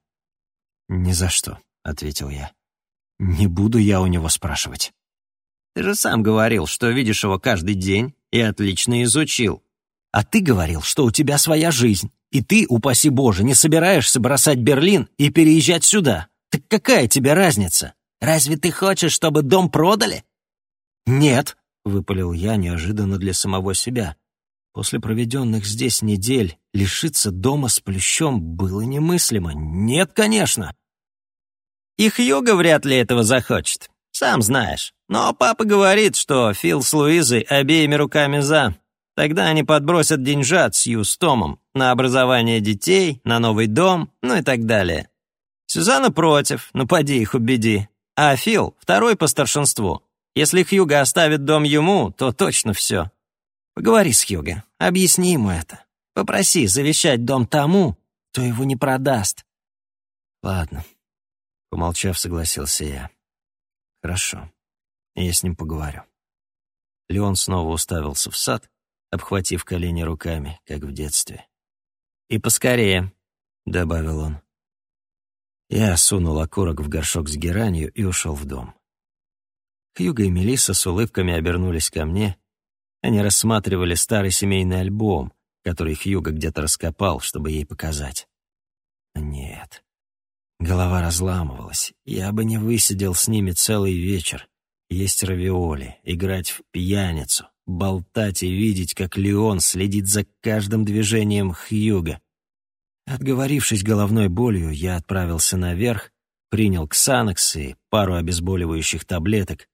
«Ни за что», — ответил я. «Не буду я у него спрашивать». «Ты же сам говорил, что видишь его каждый день и отлично изучил». «А ты говорил, что у тебя своя жизнь, и ты, упаси Боже, не собираешься бросать Берлин и переезжать сюда. Так какая тебе разница? Разве ты хочешь, чтобы дом продали?» «Нет», — выпалил я неожиданно для самого себя. После проведенных здесь недель лишиться дома с плющом было немыслимо. Нет, конечно. Их Хьюго вряд ли этого захочет, сам знаешь. Но папа говорит, что Фил с Луизой обеими руками за. Тогда они подбросят деньжат Сью с Томом на образование детей, на новый дом, ну и так далее. Сюзанна против, ну поди их убеди. А Фил второй по старшинству. Если Хьюго оставит дом ему, то точно все. Поговори с Хьюго, объясни ему это. Попроси завещать дом тому, кто его не продаст. Ладно. Помолчав, согласился я. Хорошо. Я с ним поговорю. Леон снова уставился в сад, обхватив колени руками, как в детстве. «И поскорее», — добавил он. Я сунул окурок в горшок с геранью и ушел в дом. Хьюго и Мелисса с улыбками обернулись ко мне они рассматривали старый семейный альбом, который Хьюго где-то раскопал, чтобы ей показать. Нет. Голова разламывалась. Я бы не высидел с ними целый вечер. Есть равиоли, играть в пьяницу, болтать и видеть, как Леон следит за каждым движением Хьюга. Отговорившись головной болью, я отправился наверх, принял ксанокс и пару обезболивающих таблеток.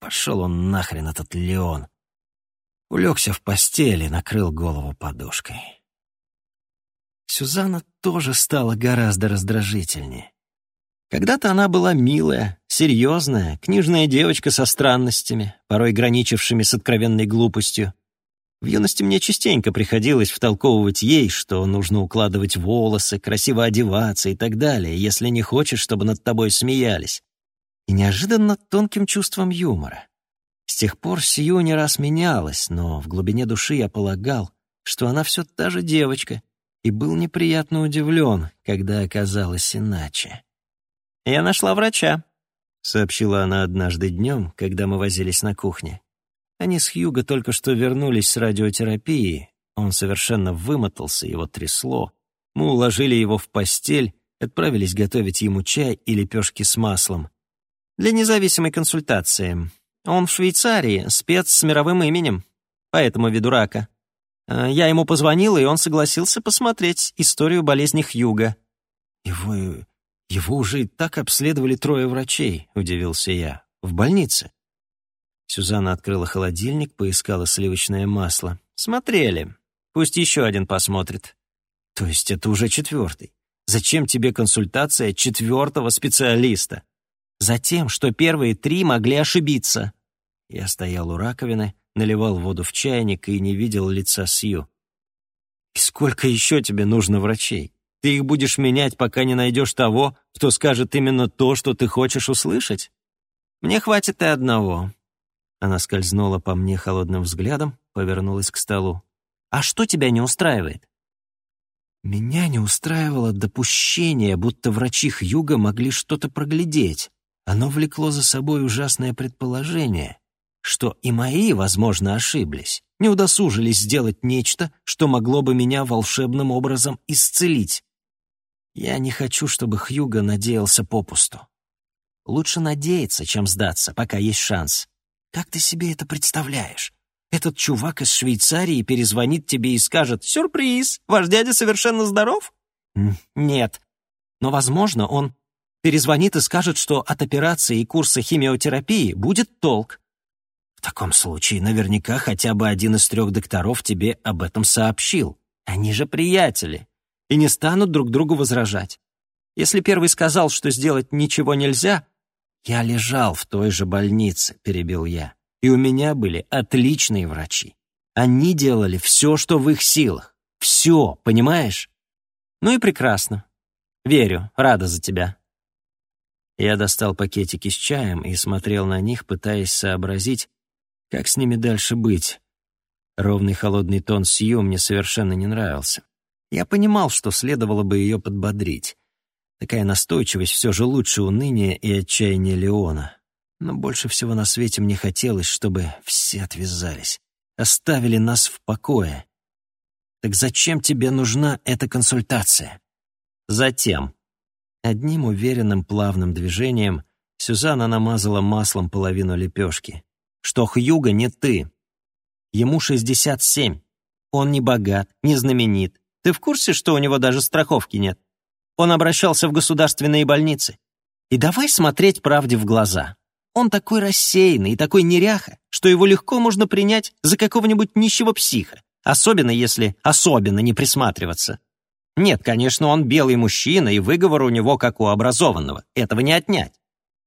Пошел он нахрен, этот Леон. Улегся в постели, накрыл голову подушкой. Сюзанна тоже стала гораздо раздражительнее. Когда-то она была милая, серьезная, книжная девочка со странностями, порой граничившими с откровенной глупостью. В юности мне частенько приходилось втолковывать ей, что нужно укладывать волосы, красиво одеваться и так далее, если не хочешь, чтобы над тобой смеялись. И неожиданно тонким чувством юмора. Тех пор Сью не раз менялась, но в глубине души я полагал, что она все та же девочка, и был неприятно удивлен, когда оказалось иначе. «Я нашла врача», — сообщила она однажды днем, когда мы возились на кухне. Они с Хьюго только что вернулись с радиотерапии. Он совершенно вымотался, его трясло. Мы уложили его в постель, отправились готовить ему чай и лепешки с маслом. Для независимой консультации. Он в Швейцарии, спец с мировым именем, поэтому виду рака. А, я ему позвонила, и он согласился посмотреть историю болезни Хьюга. Его «Его уже и так обследовали трое врачей», — удивился я. «В больнице». Сюзанна открыла холодильник, поискала сливочное масло. «Смотрели. Пусть еще один посмотрит». «То есть это уже четвертый? Зачем тебе консультация четвертого специалиста?» «Затем, что первые три могли ошибиться». Я стоял у раковины, наливал воду в чайник и не видел лица Сью. «И сколько еще тебе нужно врачей?» Ты их будешь менять, пока не найдешь того, кто скажет именно то, что ты хочешь услышать? Мне хватит и одного». Она скользнула по мне холодным взглядом, повернулась к столу. «А что тебя не устраивает?» Меня не устраивало допущение, будто врачи Хьюга могли что-то проглядеть. Оно влекло за собой ужасное предположение, что и мои, возможно, ошиблись, не удосужились сделать нечто, что могло бы меня волшебным образом исцелить. Я не хочу, чтобы Хьюго надеялся попусту. Лучше надеяться, чем сдаться, пока есть шанс. Как ты себе это представляешь? Этот чувак из Швейцарии перезвонит тебе и скажет «Сюрприз! Ваш дядя совершенно здоров?» Нет. Но, возможно, он перезвонит и скажет, что от операции и курса химиотерапии будет толк. В таком случае наверняка хотя бы один из трех докторов тебе об этом сообщил. Они же приятели и не станут друг другу возражать. Если первый сказал, что сделать ничего нельзя, я лежал в той же больнице, перебил я, и у меня были отличные врачи. Они делали все, что в их силах. Все, понимаешь? Ну и прекрасно. Верю, рада за тебя. Я достал пакетики с чаем и смотрел на них, пытаясь сообразить, как с ними дальше быть. Ровный холодный тон Сью мне совершенно не нравился. Я понимал, что следовало бы ее подбодрить. Такая настойчивость все же лучше уныния и отчаяния Леона. Но больше всего на свете мне хотелось, чтобы все отвязались, оставили нас в покое. Так зачем тебе нужна эта консультация? Затем. Одним уверенным плавным движением Сюзанна намазала маслом половину лепешки. Что Хьюга не ты. Ему 67. Он не богат, не знаменит, ты в курсе, что у него даже страховки нет? Он обращался в государственные больницы. И давай смотреть правде в глаза. Он такой рассеянный и такой неряха, что его легко можно принять за какого-нибудь нищего психа, особенно если особенно не присматриваться. Нет, конечно, он белый мужчина, и выговор у него как у образованного. Этого не отнять.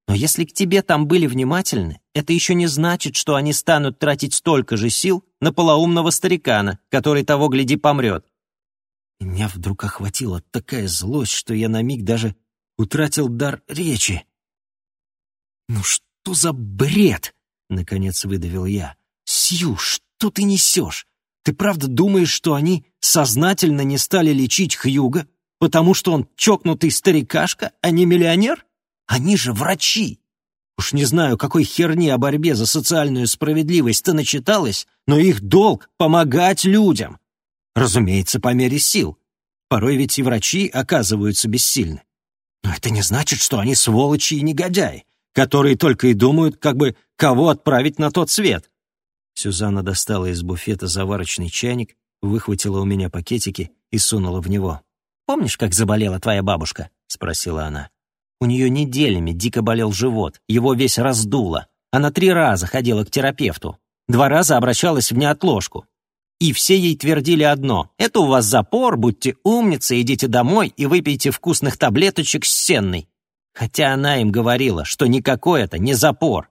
Но если к тебе там были внимательны, это еще не значит, что они станут тратить столько же сил на полоумного старикана, который того, гляди, помрет. Меня вдруг охватила такая злость, что я на миг даже утратил дар речи. «Ну что за бред?» — наконец выдавил я. «Сью, что ты несешь? Ты правда думаешь, что они сознательно не стали лечить Хьюга, потому что он чокнутый старикашка, а не миллионер? Они же врачи!» Уж не знаю, какой херни о борьбе за социальную справедливость ты начиталась, но их долг — помогать людям. Разумеется, по мере сил. Порой ведь и врачи оказываются бессильны. Но это не значит, что они сволочи и негодяи, которые только и думают, как бы кого отправить на тот свет. Сюзанна достала из буфета заварочный чайник, выхватила у меня пакетики и сунула в него. Помнишь, как заболела твоя бабушка?» — спросила она. У нее неделями дико болел живот, его весь раздуло. Она три раза ходила к терапевту, два раза обращалась в неотложку. И все ей твердили одно — это у вас запор, будьте умницы, идите домой и выпейте вкусных таблеточек с сенной. Хотя она им говорила, что никакой это не запор.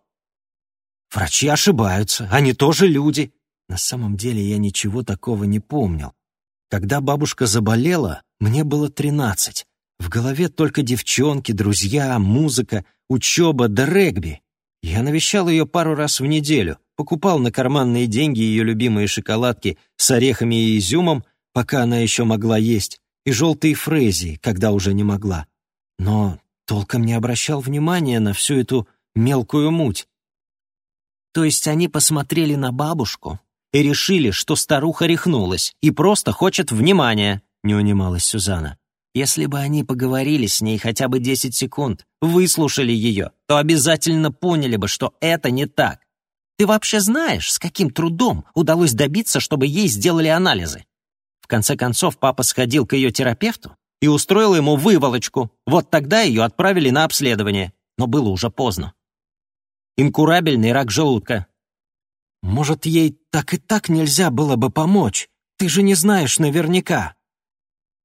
Врачи ошибаются, они тоже люди. На самом деле я ничего такого не помнил. Когда бабушка заболела, мне было тринадцать. В голове только девчонки, друзья, музыка, учеба да регби. Я навещал ее пару раз в неделю, покупал на карманные деньги ее любимые шоколадки с орехами и изюмом, пока она еще могла есть, и желтые фрезии, когда уже не могла. Но толком не обращал внимания на всю эту мелкую муть. То есть они посмотрели на бабушку и решили, что старуха рехнулась и просто хочет внимания, не унималась Сюзанна. Если бы они поговорили с ней хотя бы 10 секунд, выслушали ее, то обязательно поняли бы, что это не так. Ты вообще знаешь, с каким трудом удалось добиться, чтобы ей сделали анализы? В конце концов, папа сходил к ее терапевту и устроил ему выволочку. Вот тогда ее отправили на обследование, но было уже поздно. Инкурабельный рак желудка. Может, ей так и так нельзя было бы помочь? Ты же не знаешь наверняка.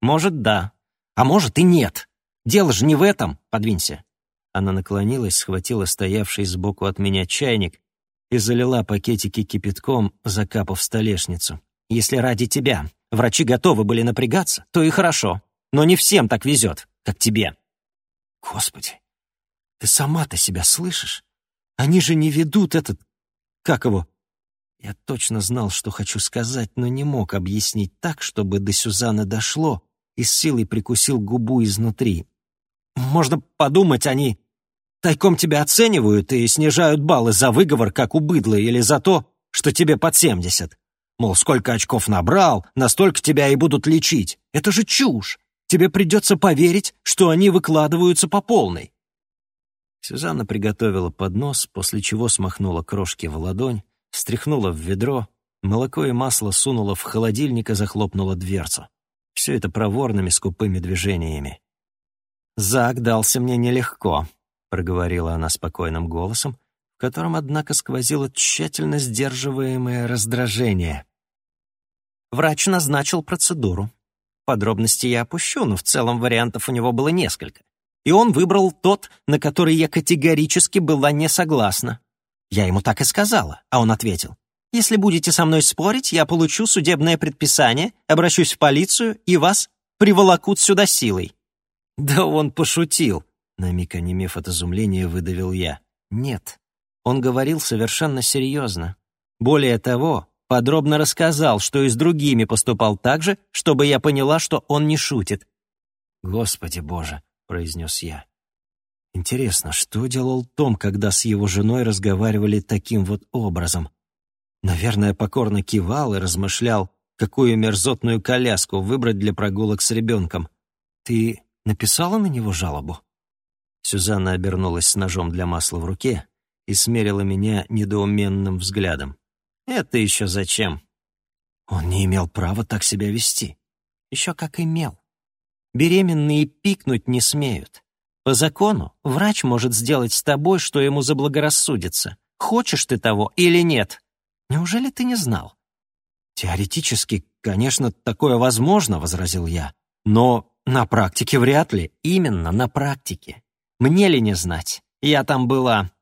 Может, да, а может и нет. Дело же не в этом. Подвинься. Она наклонилась, схватила стоявший сбоку от меня чайник и залила пакетики кипятком, закапав столешницу. Если ради тебя врачи готовы были напрягаться, то и хорошо. Но не всем так везет, как тебе. Господи, ты сама-то себя слышишь? Они же не ведут этот... Как его? Я точно знал, что хочу сказать, но не мог объяснить так, чтобы до Сюзанны дошло, и с силой прикусил губу изнутри. «Можно подумать, они тайком тебя оценивают и снижают баллы за выговор, как у быдла, или за то, что тебе под семьдесят. Мол, сколько очков набрал, настолько тебя и будут лечить. Это же чушь. Тебе придется поверить, что они выкладываются по полной». Сюзанна приготовила поднос, после чего смахнула крошки в ладонь, стряхнула в ведро, молоко и масло сунула в холодильник и захлопнула дверцу. Все это проворными, скупыми движениями. «Зак дался мне нелегко», — проговорила она спокойным голосом, в котором, однако, сквозило тщательно сдерживаемое раздражение. Врач назначил процедуру. Подробности я опущу, но в целом вариантов у него было несколько. И он выбрал тот, на который я категорически была не согласна. Я ему так и сказала, а он ответил, если будете со мной спорить, я получу судебное предписание, обращусь в полицию, и вас приволокут сюда силой». «Да он пошутил», — на миг онемев от изумления выдавил я. «Нет, он говорил совершенно серьезно. Более того, подробно рассказал, что и с другими поступал так же, чтобы я поняла, что он не шутит». «Господи боже», — произнес я. Интересно, что делал Том, когда с его женой разговаривали таким вот образом? Наверное, покорно кивал и размышлял, какую мерзотную коляску выбрать для прогулок с ребенком. «Ты написала на него жалобу?» Сюзанна обернулась с ножом для масла в руке и смерила меня недоуменным взглядом. «Это еще зачем?» Он не имел права так себя вести. Еще как имел. Беременные пикнуть не смеют. По закону врач может сделать с тобой, что ему заблагорассудится. Хочешь ты того или нет. Неужели ты не знал?» «Теоретически, конечно, такое возможно», — возразил я. «Но на практике вряд ли. Именно на практике. Мне ли не знать? Я там была...»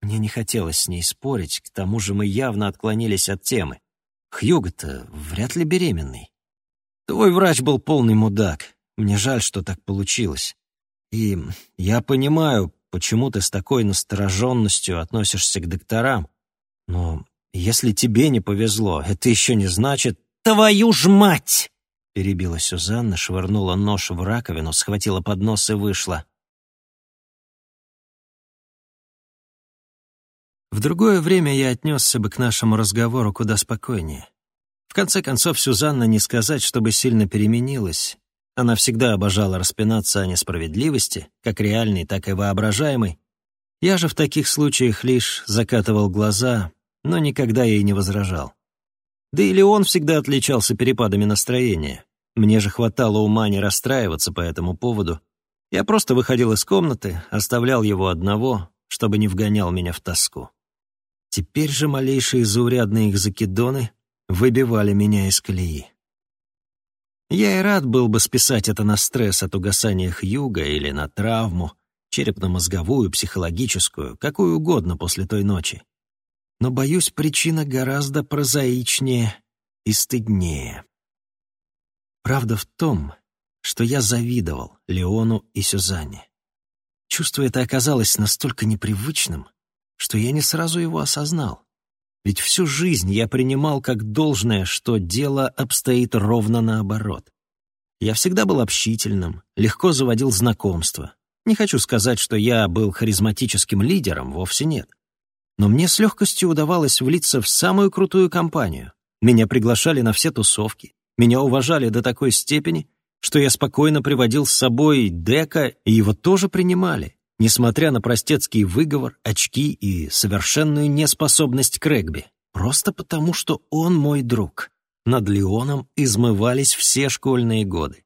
Мне не хотелось с ней спорить, к тому же мы явно отклонились от темы. Хьюго-то вряд ли беременный. Твой врач был полный мудак. Мне жаль, что так получилось. И я понимаю, почему ты с такой настороженностью относишься к докторам. Но если тебе не повезло, это еще не значит... «Твою ж мать!» Перебила Сюзанна, швырнула нож в раковину, схватила поднос и вышла. В другое время я отнесся бы к нашему разговору куда спокойнее. В конце концов, Сюзанна не сказать, чтобы сильно переменилась. Она всегда обожала распинаться о несправедливости, как реальной, так и воображаемой. Я же в таких случаях лишь закатывал глаза, но никогда ей не возражал. Да и Леон всегда отличался перепадами настроения. Мне же хватало ума не расстраиваться по этому поводу. Я просто выходил из комнаты, оставлял его одного, чтобы не вгонял меня в тоску. Теперь же малейшие заурядные их закидоны выбивали меня из колеи. Я и рад был бы списать это на стресс от угасания Хьюга или на травму, черепно-мозговую, психологическую, какую угодно после той ночи. Но, боюсь, причина гораздо прозаичнее и стыднее. Правда в том, что я завидовал Леону и Сюзанне. Чувство это оказалось настолько непривычным, что я не сразу его осознал. Ведь всю жизнь я принимал как должное, что дело обстоит ровно наоборот. Я всегда был общительным, легко заводил знакомства. Не хочу сказать, что я был харизматическим лидером, вовсе нет. Но мне с легкостью удавалось влиться в самую крутую компанию. Меня приглашали на все тусовки, меня уважали до такой степени, что я спокойно приводил с собой Дека, и его тоже принимали несмотря на простецкий выговор, очки и совершенную неспособность к регби. Просто потому, что он мой друг. Над Леоном измывались все школьные годы.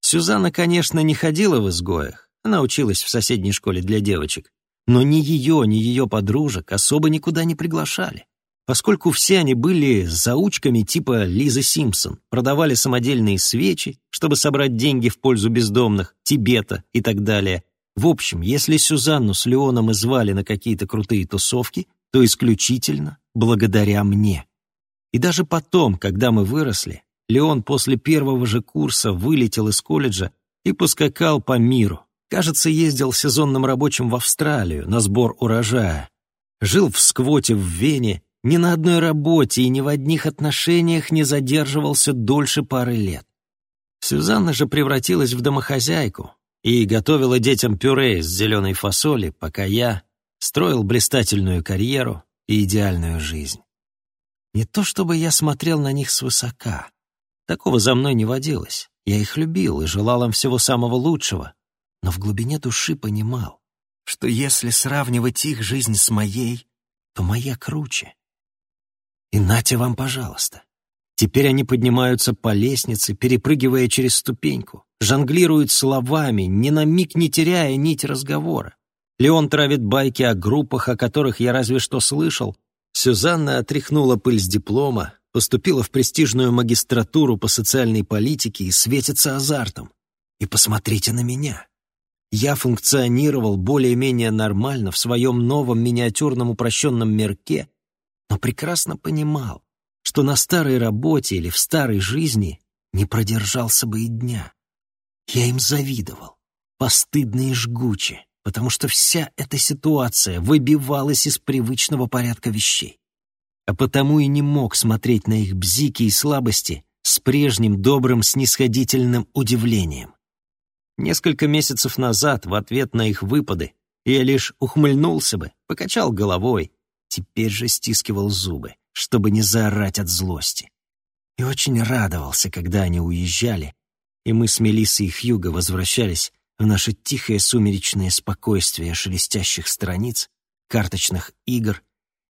Сюзанна, конечно, не ходила в изгоях. Она училась в соседней школе для девочек. Но ни ее, ни ее подружек особо никуда не приглашали. Поскольку все они были заучками типа Лизы Симпсон, продавали самодельные свечи, чтобы собрать деньги в пользу бездомных, Тибета и так далее, в общем, если Сюзанну с Леоном и звали на какие-то крутые тусовки, то исключительно благодаря мне. И даже потом, когда мы выросли, Леон после первого же курса вылетел из колледжа и поскакал по миру. Кажется, ездил сезонным рабочим в Австралию на сбор урожая. Жил в сквоте в Вене, ни на одной работе и ни в одних отношениях не задерживался дольше пары лет. Сюзанна же превратилась в домохозяйку, и готовила детям пюре из зеленой фасоли, пока я строил блистательную карьеру и идеальную жизнь. Не то чтобы я смотрел на них свысока. Такого за мной не водилось. Я их любил и желал им всего самого лучшего, но в глубине души понимал, что если сравнивать их жизнь с моей, то моя круче. И нате вам, пожалуйста. Теперь они поднимаются по лестнице, перепрыгивая через ступеньку, жонглируют словами, ни на миг не теряя нить разговора. Леон травит байки о группах, о которых я разве что слышал. Сюзанна отряхнула пыль с диплома, поступила в престижную магистратуру по социальной политике и светится азартом. И посмотрите на меня. Я функционировал более-менее нормально в своем новом миниатюрном упрощенном мирке, но прекрасно понимал, что на старой работе или в старой жизни не продержался бы и дня. Я им завидовал, постыдно и жгуче, потому что вся эта ситуация выбивалась из привычного порядка вещей. А потому и не мог смотреть на их бзики и слабости с прежним добрым снисходительным удивлением. Несколько месяцев назад, в ответ на их выпады, я лишь ухмыльнулся бы, покачал головой, теперь же стискивал зубы чтобы не заорать от злости. И очень радовался, когда они уезжали, и мы с Мелиссой и Хьюго возвращались в наше тихое сумеречное спокойствие шелестящих страниц, карточных игр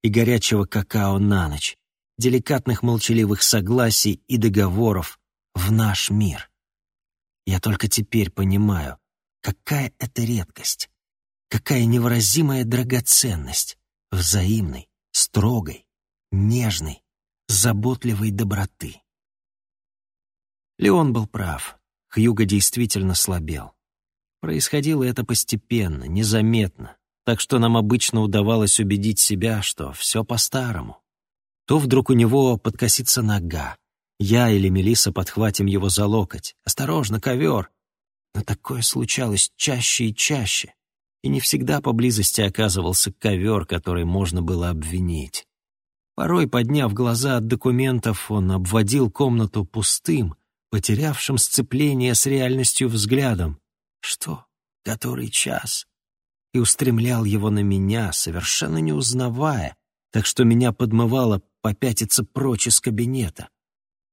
и горячего какао на ночь, деликатных молчаливых согласий и договоров в наш мир. Я только теперь понимаю, какая это редкость, какая невыразимая драгоценность взаимной, строгой, нежной, заботливой доброты. Леон был прав. Хьюго действительно слабел. Происходило это постепенно, незаметно, так что нам обычно удавалось убедить себя, что все по-старому. То вдруг у него подкосится нога. Я или Мелиса подхватим его за локоть. «Осторожно, ковер!» Но такое случалось чаще и чаще, и не всегда поблизости оказывался ковер, который можно было обвинить. Порой, подняв глаза от документов, он обводил комнату пустым, потерявшим сцепление с реальностью взглядом. «Что? Который час?» И устремлял его на меня, совершенно не узнавая, так что меня подмывало попятиться прочь из кабинета.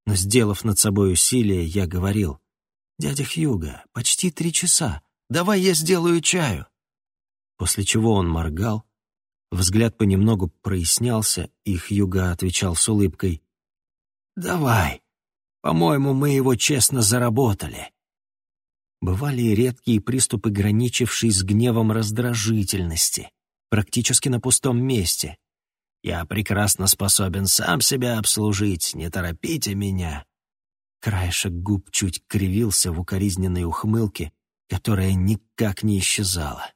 Но, сделав над собой усилие, я говорил, «Дядя Хьюга, почти три часа. Давай я сделаю чаю». После чего он моргал, Взгляд понемногу прояснялся, и Хьюга отвечал с улыбкой. «Давай, По-моему, мы его честно заработали». Бывали и редкие приступы, граничившие с гневом раздражительности, практически на пустом месте. «Я прекрасно способен сам себя обслужить, не торопите меня». Краешек губ чуть кривился в укоризненной ухмылке, которая никак не исчезала.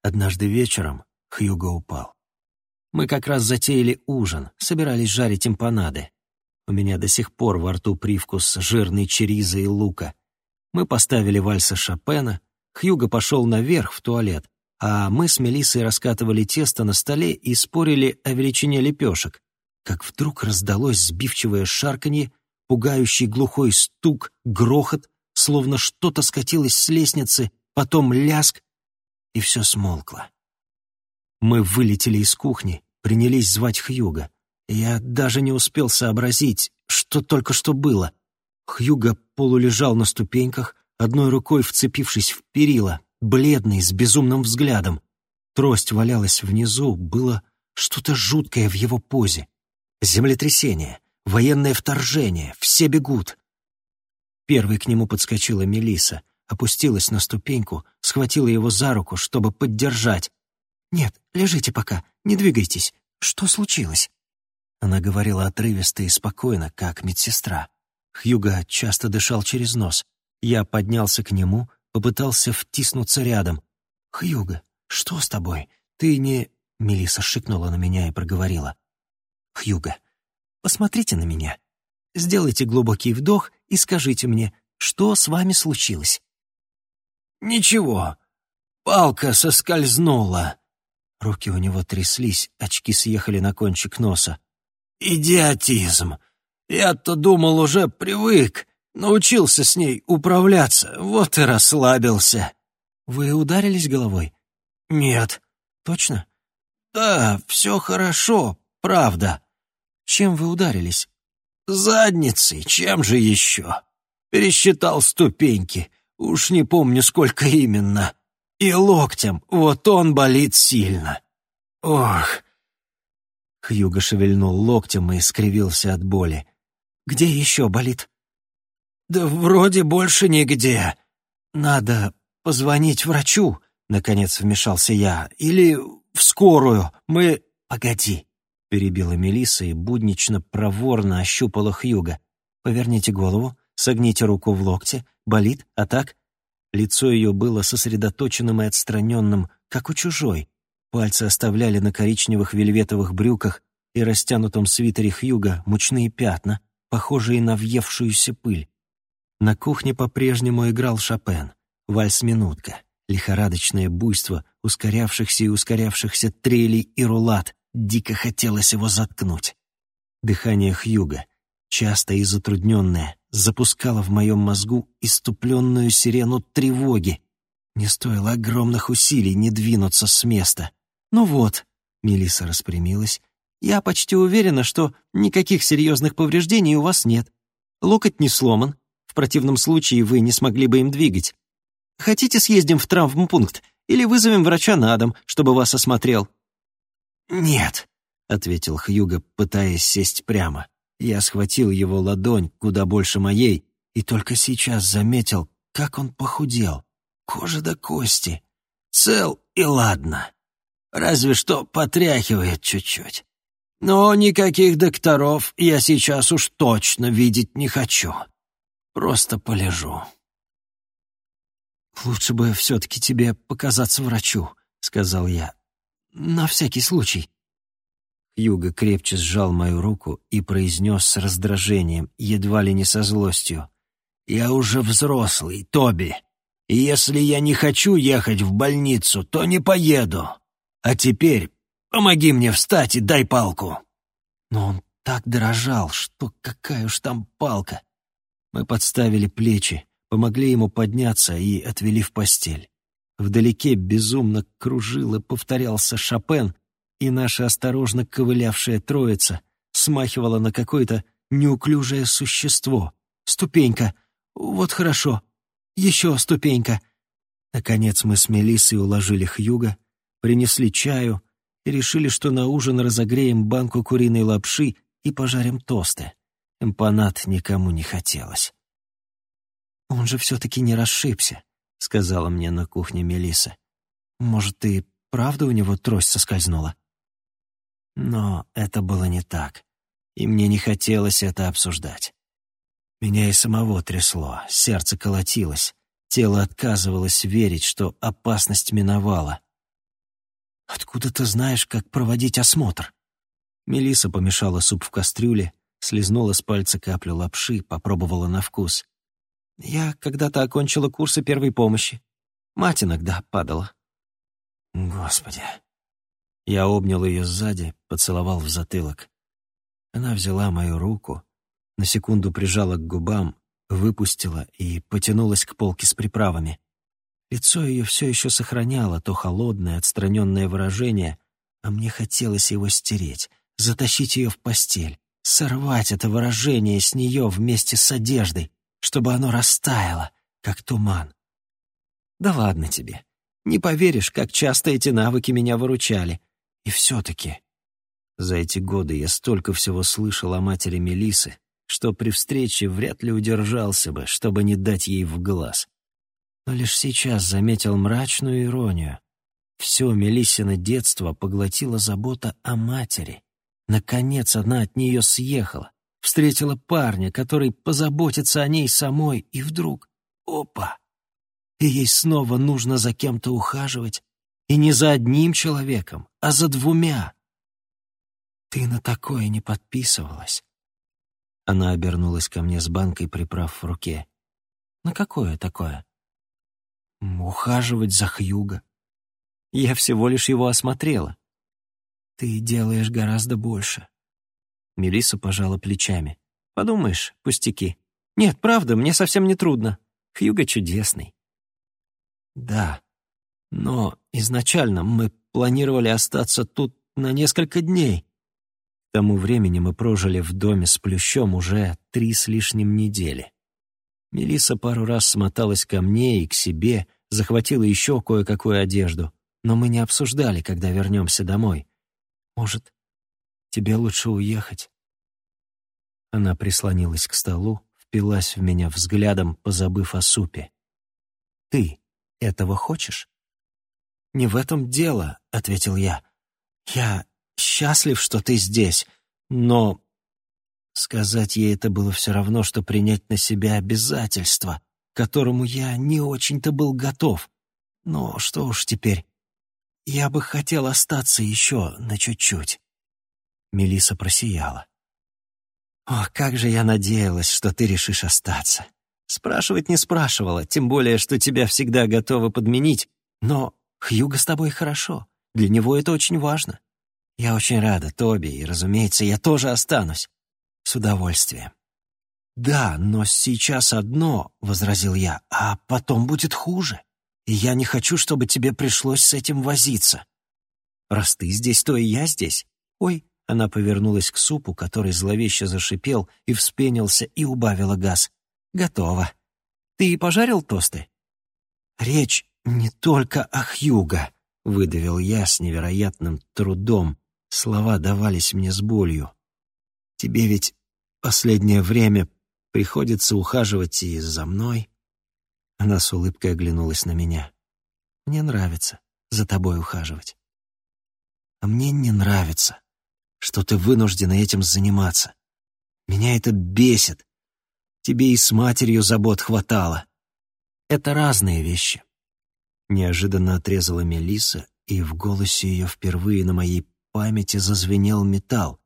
Однажды вечером Хьюго упал. Мы как раз затеяли ужин, собирались жарить эмпанады. У меня до сих пор во рту привкус жирной черизы и лука. Мы поставили вальса Шопена, Хьюго пошел наверх в туалет, а мы с Мелиссой раскатывали тесто на столе и спорили о величине лепешек, как вдруг раздалось сбивчивое шарканье, пугающий глухой стук, грохот, словно что-то скатилось с лестницы, потом ляск, и все смолкло. Мы вылетели из кухни, принялись звать Хьюга. Я даже не успел сообразить, что только что было. Хьюга полулежал на ступеньках, одной рукой вцепившись в перила, бледный, с безумным взглядом. Трость валялась внизу, было что-то жуткое в его позе. Землетрясение, военное вторжение, все бегут. Первой к нему подскочила Мелиса, опустилась на ступеньку, схватила его за руку, чтобы поддержать. «Нет, лежите пока, не двигайтесь. Что случилось?» Она говорила отрывисто и спокойно, как медсестра. Хьюга часто дышал через нос. Я поднялся к нему, попытался втиснуться рядом. «Хьюга, что с тобой? Ты не...» Мелиса шикнула на меня и проговорила. «Хьюга, посмотрите на меня. Сделайте глубокий вдох и скажите мне, что с вами случилось?» «Ничего, палка соскользнула», Руки у него тряслись, очки съехали на кончик носа. «Идиотизм! Я-то думал, уже привык, научился с ней управляться, вот и расслабился». «Вы ударились головой?» «Нет». «Точно?» «Да, все хорошо, правда». «Чем вы ударились?» «Задницей, чем же еще?» Пересчитал ступеньки, уж не помню, сколько именно. И локтем, вот он болит сильно. Ох!» Хьюго шевельнул локтем и скривился от боли. «Где еще болит?» «Да вроде больше нигде. Надо позвонить врачу», — наконец вмешался я. «Или в скорую. Мы...» «Погоди», — перебила Мелисса и буднично проворно ощупала Хьюга. «Поверните голову, согните руку в локте. Болит, а так?» Лицо ее было сосредоточенным и отстраненным, как у чужой. Пальцы оставляли на коричневых вельветовых брюках и растянутом свитере Хьюга мучные пятна, похожие на въевшуюся пыль. На кухне по-прежнему играл Шопен, вальс-минутка, лихорадочное буйство ускорявшихся и ускорявшихся трелей и рулат, дико хотелось его заткнуть. Дыхание Хьюга, часто и затрудненное, запускала в моем мозгу иступленную сирену тревоги. Не стоило огромных усилий не двинуться с места. «Ну вот», — Мелисса распрямилась, «я почти уверена, что никаких серьезных повреждений у вас нет. Локоть не сломан, в противном случае вы не смогли бы им двигать. Хотите, съездим в травмпункт или вызовем врача на дом, чтобы вас осмотрел?» «Нет», — ответил Хьюго, пытаясь сесть прямо. Я схватил его ладонь, куда больше моей, и только сейчас заметил, как он похудел. Кожа до кости. Цел и ладно. Разве что потряхивает чуть-чуть. Но никаких докторов я сейчас уж точно видеть не хочу. Просто полежу. «Лучше бы все-таки тебе показаться врачу», — сказал я. «На всякий случай». Юга крепче сжал мою руку и произнес с раздражением, едва ли не со злостью. «Я уже взрослый, Тоби, и если я не хочу ехать в больницу, то не поеду. А теперь помоги мне встать и дай палку». Но он так дрожал, что какая уж там палка. Мы подставили плечи, помогли ему подняться и отвели в постель. Вдалеке безумно кружил и повторялся Шопен, и наша осторожно ковылявшая троица смахивала на какое-то неуклюжее существо. Ступенька. Вот хорошо. Еще ступенька. Наконец мы с Мелиссой уложили Хьюга, принесли чаю и решили, что на ужин разогреем банку куриной лапши и пожарим тосты. эмпанат никому не хотелось. «Он же все-таки не расшибся», — сказала мне на кухне Мелиса. «Может, и правда у него трость соскользнула?» Но это было не так, и мне не хотелось это обсуждать. Меня и самого трясло, сердце колотилось, тело отказывалось верить, что опасность миновала. «Откуда ты знаешь, как проводить осмотр?» Мелиса помешала суп в кастрюле, слезнула с пальца каплю лапши, попробовала на вкус. «Я когда-то окончила курсы первой помощи. Мать иногда падала». «Господи!» Я обнял ее сзади, поцеловал в затылок. Она взяла мою руку, на секунду прижала к губам, выпустила и потянулась к полке с приправами. Лицо ее все еще сохраняло то холодное, отстраненное выражение, а мне хотелось его стереть, затащить ее в постель, сорвать это выражение с нее вместе с одеждой, чтобы оно растаяло, как туман. Да ладно тебе. Не поверишь, как часто эти навыки меня выручали. И все-таки... За эти годы я столько всего слышал о матери Мелисы, что при встрече вряд ли удержался бы, чтобы не дать ей в глаз. Но лишь сейчас заметил мрачную иронию. Все Мелиссино детство поглотила забота о матери. Наконец она от нее съехала, встретила парня, который позаботится о ней самой, и вдруг — опа! И ей снова нужно за кем-то ухаживать, и не за одним человеком, а за двумя. Ты на такое не подписывалась. Она обернулась ко мне с банкой приправ в руке. На какое такое? Ухаживать за Хьюга. Я всего лишь его осмотрела. Ты делаешь гораздо больше. Мелисса пожала плечами. Подумаешь, пустяки. Нет, правда, мне совсем не трудно. Хьюга чудесный. Да, но изначально мы планировали остаться тут на несколько дней. К тому времени мы прожили в доме с плющом уже три с лишним недели. Мелисса пару раз смоталась ко мне и к себе, захватила еще кое-какую одежду, но мы не обсуждали, когда вернемся домой. Может, тебе лучше уехать?» Она прислонилась к столу, впилась в меня взглядом, позабыв о супе. «Ты этого хочешь?» «Не в этом дело», — ответил я. «Я счастлив, что ты здесь, но...» Сказать ей это было все равно, что принять на себя обязательство, которому я не очень-то был готов. Но что уж теперь, я бы хотел остаться еще на чуть-чуть. Мелиса просияла. «Ох, как же я надеялась, что ты решишь остаться. Спрашивать не спрашивала, тем более, что тебя всегда готова подменить. Но Хьюго с тобой хорошо. Для него это очень важно. Я очень рада, Тоби, и, разумеется, я тоже останусь. С удовольствием. «Да, но сейчас одно», — возразил я, — «а потом будет хуже» и я не хочу, чтобы тебе пришлось с этим возиться. Раз ты здесь, то и я здесь. Ой, она повернулась к супу, который зловеще зашипел и вспенился, и убавила газ. Готово. Ты пожарил тосты? Речь не только о Хьюго, выдавил я с невероятным трудом. Слова давались мне с болью. Тебе ведь последнее время приходится ухаживать и за мной. Она с улыбкой оглянулась на меня. «Мне нравится за тобой ухаживать. А мне не нравится, что ты вынуждена этим заниматься. Меня это бесит. Тебе и с матерью забот хватало. Это разные вещи». Неожиданно отрезала Мелиса, и в голосе ее впервые на моей памяти зазвенел металл.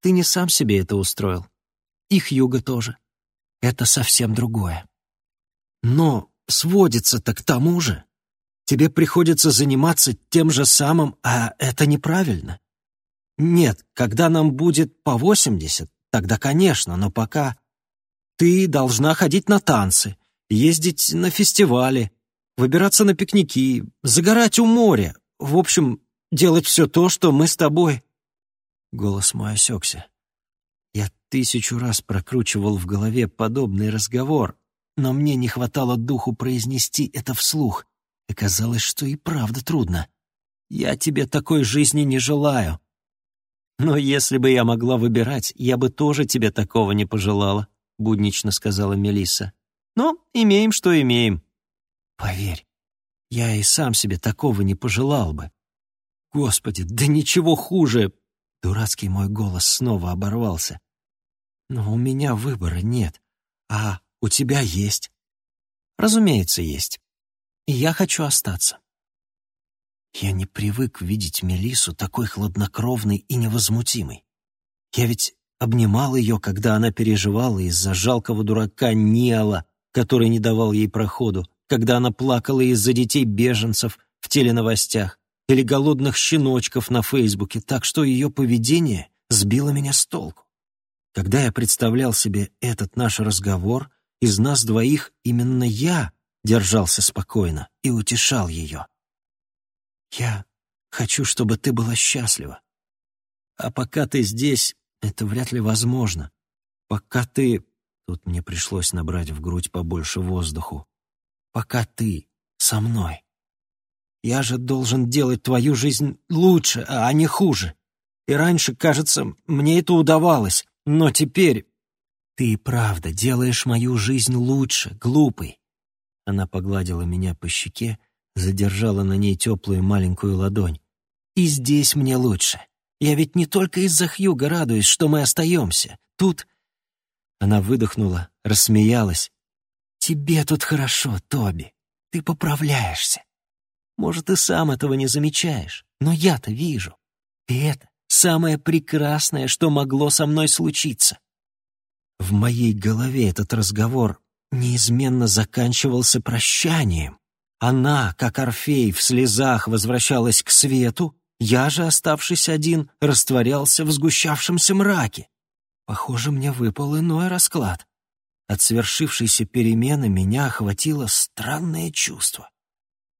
«Ты не сам себе это устроил. Их юга тоже. Это совсем другое». Но сводится-то к тому же. Тебе приходится заниматься тем же самым, а это неправильно. Нет, когда нам будет по восемьдесят, тогда, конечно, но пока ты должна ходить на танцы, ездить на фестивали, выбираться на пикники, загорать у моря, в общем, делать все то, что мы с тобой...» Голос мой осекся. Тысячу раз прокручивал в голове подобный разговор, но мне не хватало духу произнести это вслух. Оказалось, что и правда трудно. «Я тебе такой жизни не желаю». «Но если бы я могла выбирать, я бы тоже тебе такого не пожелала», — буднично сказала Мелисса. «Но имеем, что имеем». «Поверь, я и сам себе такого не пожелал бы. Господи, да ничего хуже!» Дурацкий мой голос снова оборвался. «Но у меня выбора нет, а у тебя есть». «Разумеется, есть. И я хочу остаться». Я не привык видеть Мелису такой хладнокровной и невозмутимой. Я ведь обнимал ее, когда она переживала из-за жалкого дурака Ниала, который не давал ей проходу, когда она плакала из-за детей-беженцев в теленовостях или голодных щеночков на Фейсбуке, так что ее поведение сбило меня с толку. Когда я представлял себе этот наш разговор, из нас двоих именно я держался спокойно и утешал ее. Я хочу, чтобы ты была счастлива. А пока ты здесь, это вряд ли возможно. Пока ты... Тут мне пришлось набрать в грудь побольше воздуху. Пока ты со мной. Я же должен делать твою жизнь лучше, а не хуже. И раньше, кажется, мне это удавалось, но теперь... Ты и правда делаешь мою жизнь лучше, глупый. Она погладила меня по щеке, задержала на ней теплую маленькую ладонь. «И здесь мне лучше. Я ведь не только из-за Хьюга радуюсь, что мы остаемся. Тут...» Она выдохнула, рассмеялась. «Тебе тут хорошо, Тоби. Ты поправляешься. Может, ты сам этого не замечаешь, но я-то вижу. И это самое прекрасное, что могло со мной случиться». В моей голове этот разговор неизменно заканчивался прощанием. Она, как Орфей, в слезах возвращалась к свету, я же, оставшись один, растворялся в сгущавшемся мраке. Похоже, мне выпал иной расклад. От свершившейся перемены меня охватило странное чувство.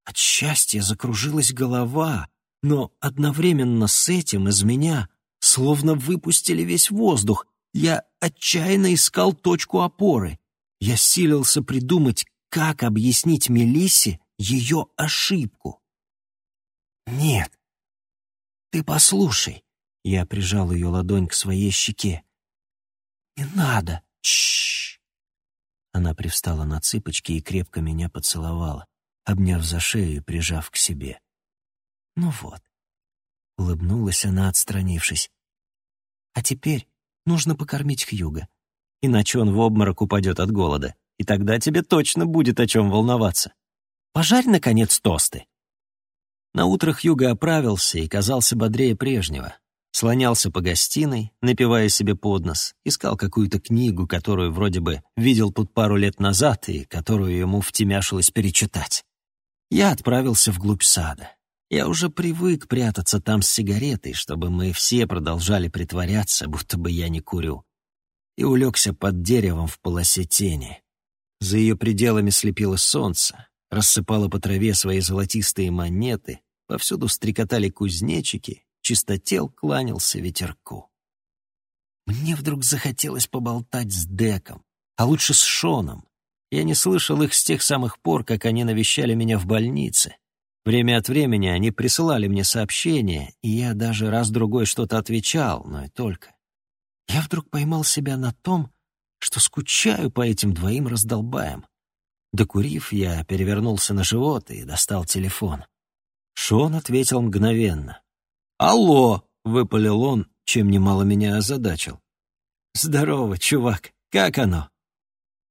От счастья закружилась голова, но одновременно с этим из меня словно выпустили весь воздух. Я отчаянно искал точку опоры. Я силился придумать, как объяснить Мелиссе ее ошибку. «Нет, ты послушай», — я прижал ее ладонь к своей щеке. «Не надо, чш Она привстала на цыпочки и крепко меня поцеловала, обняв за шею и прижав к себе. «Ну вот», — улыбнулась она, отстранившись. «А теперь нужно покормить Хьюга, иначе он в обморок упадет от голода, и тогда тебе точно будет о чем волноваться». Пожарь, наконец, тосты». Наутро Хьюго оправился и казался бодрее прежнего. Слонялся по гостиной, напивая себе под нос, искал какую-то книгу, которую вроде бы видел тут пару лет назад и которую ему втемяшилось перечитать. Я отправился вглубь сада. Я уже привык прятаться там с сигаретой, чтобы мы все продолжали притворяться, будто бы я не курю. И улегся под деревом в полосе тени. За ее пределами слепило солнце, рассыпала по траве свои золотистые монеты, повсюду стрекотали кузнечики, чистотел кланялся ветерку. Мне вдруг захотелось поболтать с Деком, а лучше с Шоном. Я не слышал их с тех самых пор, как они навещали меня в больнице. Время от времени они присылали мне сообщения, и я даже раз-другой что-то отвечал, но и только. Я вдруг поймал себя на том, что скучаю по этим двоим раздолбаям. Докурив, я перевернулся на живот и достал телефон. Шон ответил мгновенно. «Алло!» — выпалил он, чем немало меня озадачил. «Здорово, чувак, как оно?»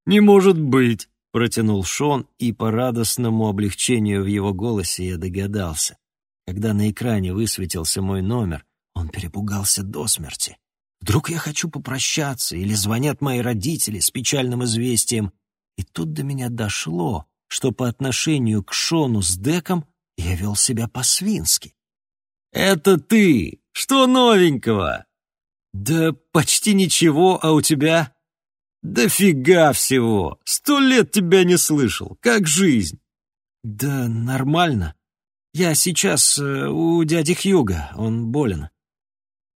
«Не может быть!» — протянул Шон, и по радостному облегчению в его голосе я догадался. Когда на экране высветился мой номер, он перепугался до смерти. Вдруг я хочу попрощаться, или звонят мои родители с печальным известием, и тут до меня дошло, что по отношению к Шону с Деком я вел себя по-свински. «Это ты! Что новенького?» «Да почти ничего, а у тебя?» «Да фига всего! Сто лет тебя не слышал! Как жизнь?» «Да нормально. Я сейчас э, у дяди Хьюга, он болен».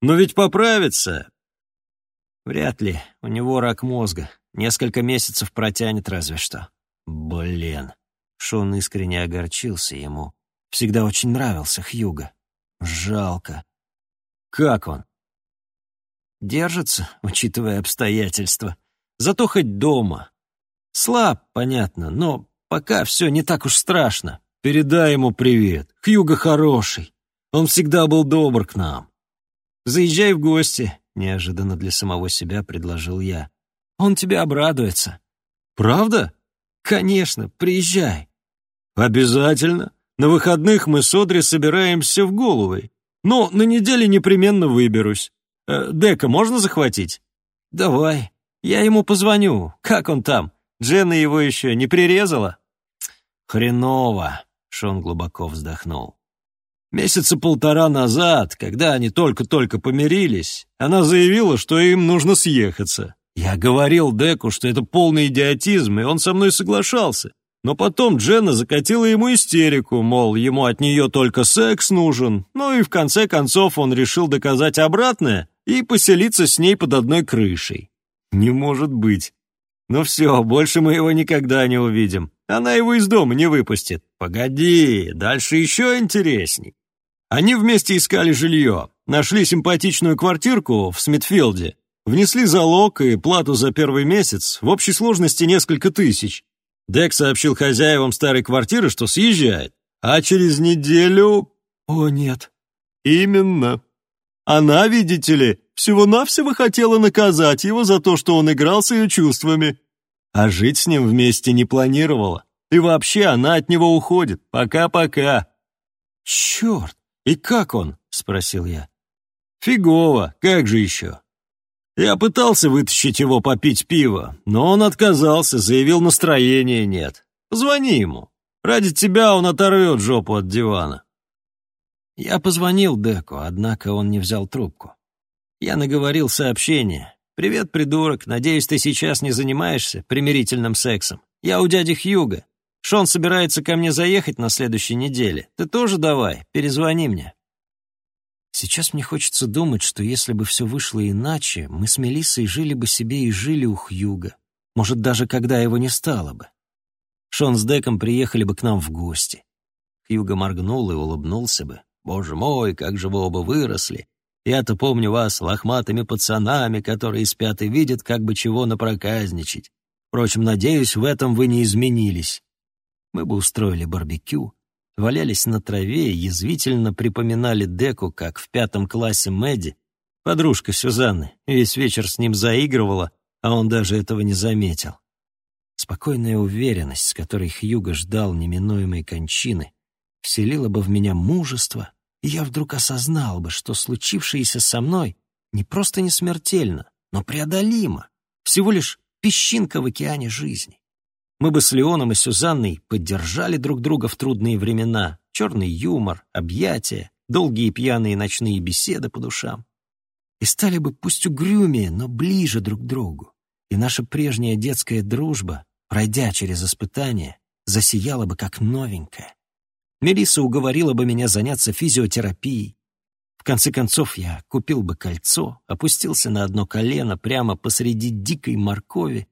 «Но ведь поправится!» «Вряд ли, у него рак мозга. Несколько месяцев протянет разве что. Блин. Шон искренне огорчился ему. Всегда очень нравился Хьюго. Жалко. Как он? держится, учитывая обстоятельства. Зато хоть дома. Слаб, понятно, но пока все не так уж страшно. Передай ему привет. Хьюго хороший. Он всегда был добр к нам. Заезжай в гости, неожиданно для самого себя предложил я. Он тебе обрадуется. Правда? Конечно, приезжай. Обязательно. На выходных мы с Одри собираемся в Головой. Но на неделе непременно выберусь. Э, Дека можно захватить? Давай. Я ему позвоню. Как он там? Дженна его еще не прирезала? Хреново. Шон глубоко вздохнул. Месяца полтора назад, когда они только-только помирились, она заявила, что им нужно съехаться. Я говорил Деку, что это полный идиотизм, и он со мной соглашался. Но потом Дженна закатила ему истерику, мол, ему от нее только секс нужен. Ну и в конце концов он решил доказать обратное и поселиться с ней под одной крышей. Не может быть. Ну все, больше мы его никогда не увидим. Она его из дома не выпустит. Погоди, дальше еще интересней. Они вместе искали жилье, нашли симпатичную квартирку в Смитфилде, внесли залог и плату за первый месяц, в общей сложности несколько тысяч. Дек сообщил хозяевам старой квартиры, что съезжает, а через неделю... О, нет. Именно. Она, видите ли, всего-навсего хотела наказать его за то, что он играл с ее чувствами. А жить с ним вместе не планировала. И вообще она от него уходит. Пока-пока. «Черт! И как он?» — спросил я. «Фигово, как же еще?» Я пытался вытащить его попить пиво, но он отказался, заявил, настроения нет. Позвони ему. Ради тебя он оторвет жопу от дивана. Я позвонил Деку, однако он не взял трубку. Я наговорил сообщение. «Привет, придурок. Надеюсь, ты сейчас не занимаешься примирительным сексом. Я у дяди Хьюга. Шон собирается ко мне заехать на следующей неделе. Ты тоже давай, перезвони мне». Сейчас мне хочется думать, что если бы все вышло иначе, мы с Мелиссой жили бы себе и жили у Хьюга. Может, даже когда его не стало бы. Шон с Деком приехали бы к нам в гости. Хьюга моргнул и улыбнулся бы. «Боже мой, как же вы оба выросли! Я-то помню вас лохматыми пацанами, которые спят и видят, как бы чего напроказничать. Впрочем, надеюсь, в этом вы не изменились. Мы бы устроили барбекю, валялись на траве и язвительно припоминали Деку, как в пятом классе Мэдди, подружка Сюзанны, весь вечер с ним заигрывала, а он даже этого не заметил. Спокойная уверенность, с которой Хьюго ждал неминуемой кончины, вселила бы в меня мужество, и я вдруг осознал бы, что случившееся со мной не просто не смертельно, но преодолимо, всего лишь песчинка в океане жизни. Мы бы с Леоном и Сюзанной поддержали друг друга в трудные времена. Черный юмор, объятия, долгие пьяные ночные беседы по душам. И стали бы пусть угрюмее, но ближе друг к другу. И наша прежняя детская дружба, пройдя через испытания, засияла бы как новенькая. Мелисса уговорила бы меня заняться физиотерапией. В конце концов, я купил бы кольцо, опустился на одно колено прямо посреди дикой моркови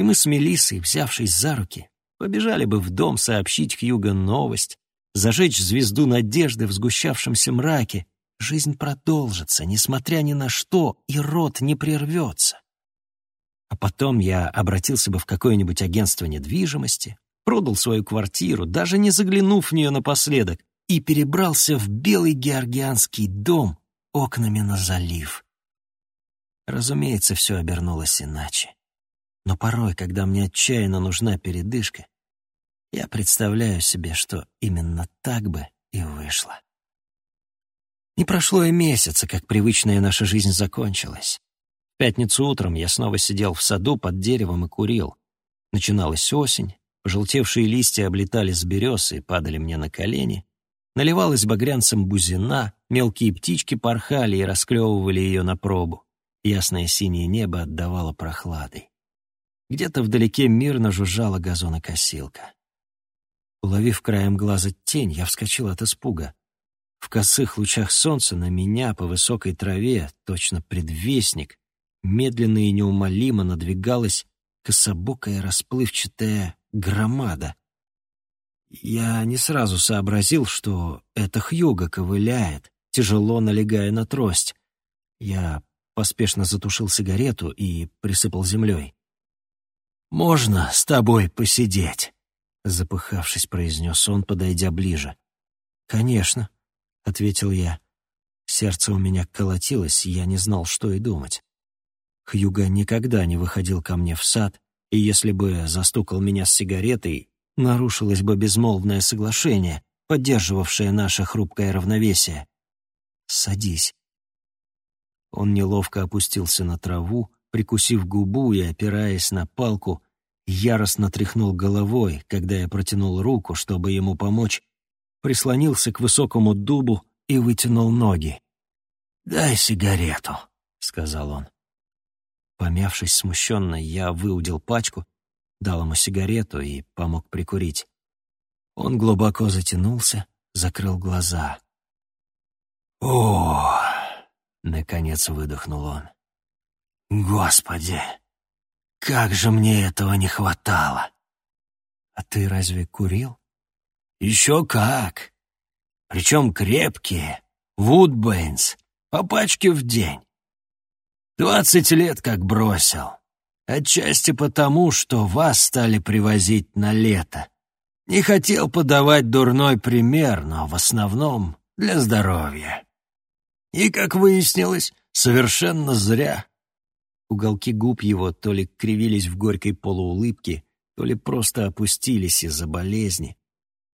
и мы с Мелиссой, взявшись за руки, побежали бы в дом сообщить Хьюго новость, зажечь звезду надежды в сгущавшемся мраке. Жизнь продолжится, несмотря ни на что, и рот не прервется. А потом я обратился бы в какое-нибудь агентство недвижимости, продал свою квартиру, даже не заглянув в нее напоследок, и перебрался в белый георгианский дом окнами на залив. Разумеется, все обернулось иначе. Но порой, когда мне отчаянно нужна передышка, я представляю себе, что именно так бы и вышло. Не прошло и месяца, как привычная наша жизнь закончилась. В пятницу утром я снова сидел в саду под деревом и курил. Начиналась осень, пожелтевшие листья облетали с берез и падали мне на колени. Наливалась багрянцем бузина, мелкие птички порхали и расклевывали ее на пробу. Ясное синее небо отдавало прохладой. Где-то вдалеке мирно жужжала газонокосилка. Уловив краем глаза тень, я вскочил от испуга. В косых лучах солнца на меня по высокой траве, точно предвестник, медленно и неумолимо надвигалась кособокая расплывчатая громада. Я не сразу сообразил, что это Хьюга ковыляет, тяжело налегая на трость. Я поспешно затушил сигарету и присыпал землей. «Можно с тобой посидеть?» Запыхавшись, произнес он, подойдя ближе. «Конечно», — ответил я. Сердце у меня колотилось, я не знал, что и думать. Хьюга никогда не выходил ко мне в сад, и если бы застукал меня с сигаретой, нарушилось бы безмолвное соглашение, поддерживавшее наше хрупкое равновесие. «Садись». Он неловко опустился на траву, прикусив губу и, опираясь на палку, яростно тряхнул головой, когда я протянул руку, чтобы ему помочь, прислонился к высокому дубу и вытянул ноги. «Дай сигарету», — сказал он. Помявшись смущенно, я выудил пачку, дал ему сигарету и помог прикурить. Он глубоко затянулся, закрыл глаза. «О!» — наконец выдохнул он. «Господи, как же мне этого не хватало!» «А ты разве курил?» «Еще как! Причем крепкие, Вудбейнс, по пачке в день. Двадцать лет как бросил. Отчасти потому, что вас стали привозить на лето. Не хотел подавать дурной пример, но в основном для здоровья. И, как выяснилось, совершенно зря. Уголки губ его то ли кривились в горькой полуулыбке, то ли просто опустились из-за болезни.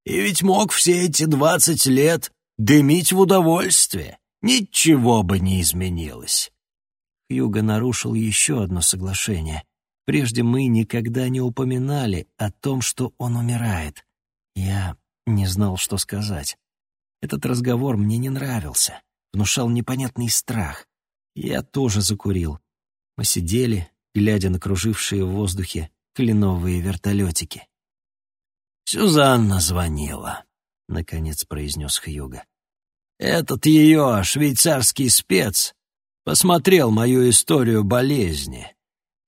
И ведь мог все эти двадцать лет дымить в удовольствие. Ничего бы не изменилось. Хьюго нарушил еще одно соглашение. Прежде мы никогда не упоминали о том, что он умирает. Я не знал, что сказать. Этот разговор мне не нравился, внушал непонятный страх. Я тоже закурил, мы сидели, глядя на кружившие в воздухе кленовые вертолетики. «Сюзанна звонила», — наконец произнес Хьюга. «Этот ее швейцарский спец посмотрел мою историю болезни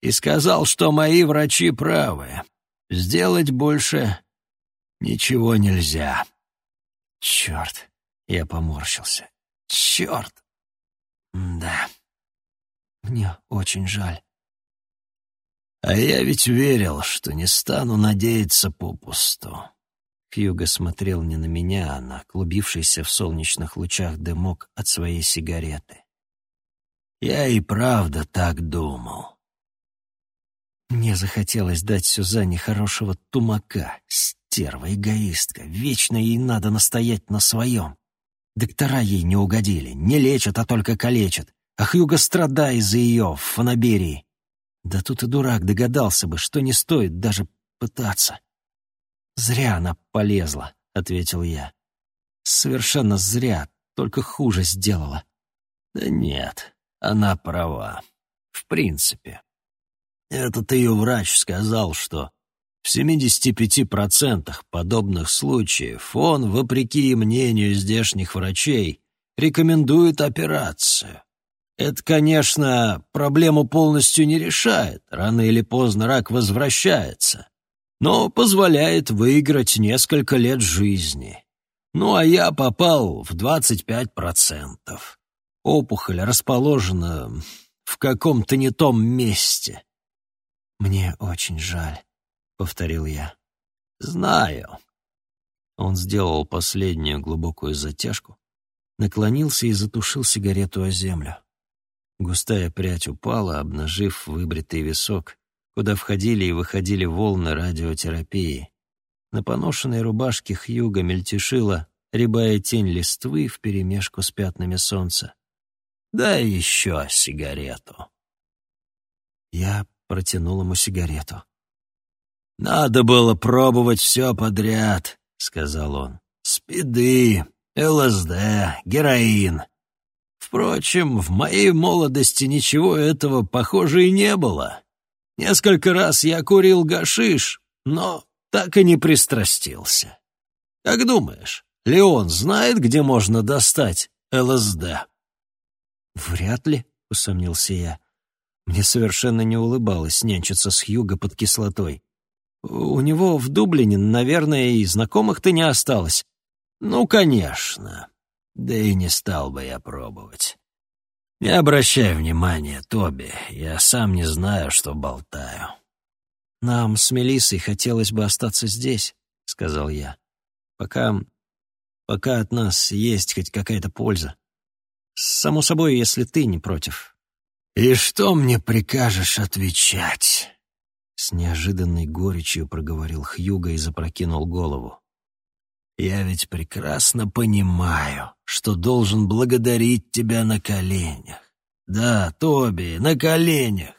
и сказал, что мои врачи правы. Сделать больше ничего нельзя». «Черт!» — я поморщился. «Черт!» «Да». Мне очень жаль. А я ведь верил, что не стану надеяться попусту. Хьюго смотрел не на меня, а на клубившийся в солнечных лучах дымок от своей сигареты. Я и правда так думал. Мне захотелось дать Сюзанне хорошего тумака, стерва, эгоистка. Вечно ей надо настоять на своем. Доктора ей не угодили, не лечат, а только калечат. А Хьюго страдает за ее в фанаберии. Да тут и дурак догадался бы, что не стоит даже пытаться. «Зря она полезла», — ответил я. «Совершенно зря, только хуже сделала». «Да нет, она права. В принципе. Этот ее врач сказал, что в 75% подобных случаев он, вопреки мнению здешних врачей, рекомендует операцию. Это, конечно, проблему полностью не решает. Рано или поздно рак возвращается. Но позволяет выиграть несколько лет жизни. Ну, а я попал в 25%. Опухоль расположена в каком-то не том месте. «Мне очень жаль», — повторил я. «Знаю». Он сделал последнюю глубокую затяжку, наклонился и затушил сигарету о землю. Густая прядь упала, обнажив выбритый висок, куда входили и выходили волны радиотерапии. На поношенной рубашке Хьюга мельтешила рябая тень листвы вперемешку с пятнами солнца. «Дай еще сигарету». Я протянул ему сигарету. «Надо было пробовать все подряд», — сказал он. «Спиды, ЛСД, героин. Впрочем, в моей молодости ничего этого, похоже, и не было. Несколько раз я курил гашиш, но так и не пристрастился. Как думаешь, Леон знает, где можно достать ЛСД? Вряд ли, усомнился я. Мне совершенно не улыбалось нянчиться с Хьюго под кислотой. У него в Дублине, наверное, и знакомых-то не осталось. Ну, конечно. Да и не стал бы я пробовать. «Не обращай внимания, Тоби, я сам не знаю, что болтаю». «Нам с Мелиссой хотелось бы остаться здесь», — сказал я, «пока... пока от нас есть хоть какая-то польза. Само собой, если ты не против». «И что мне прикажешь отвечать?» С неожиданной горечью проговорил Хьюго и запрокинул голову. «Я ведь прекрасно понимаю, что должен благодарить тебя на коленях. Да, Тоби, на коленях.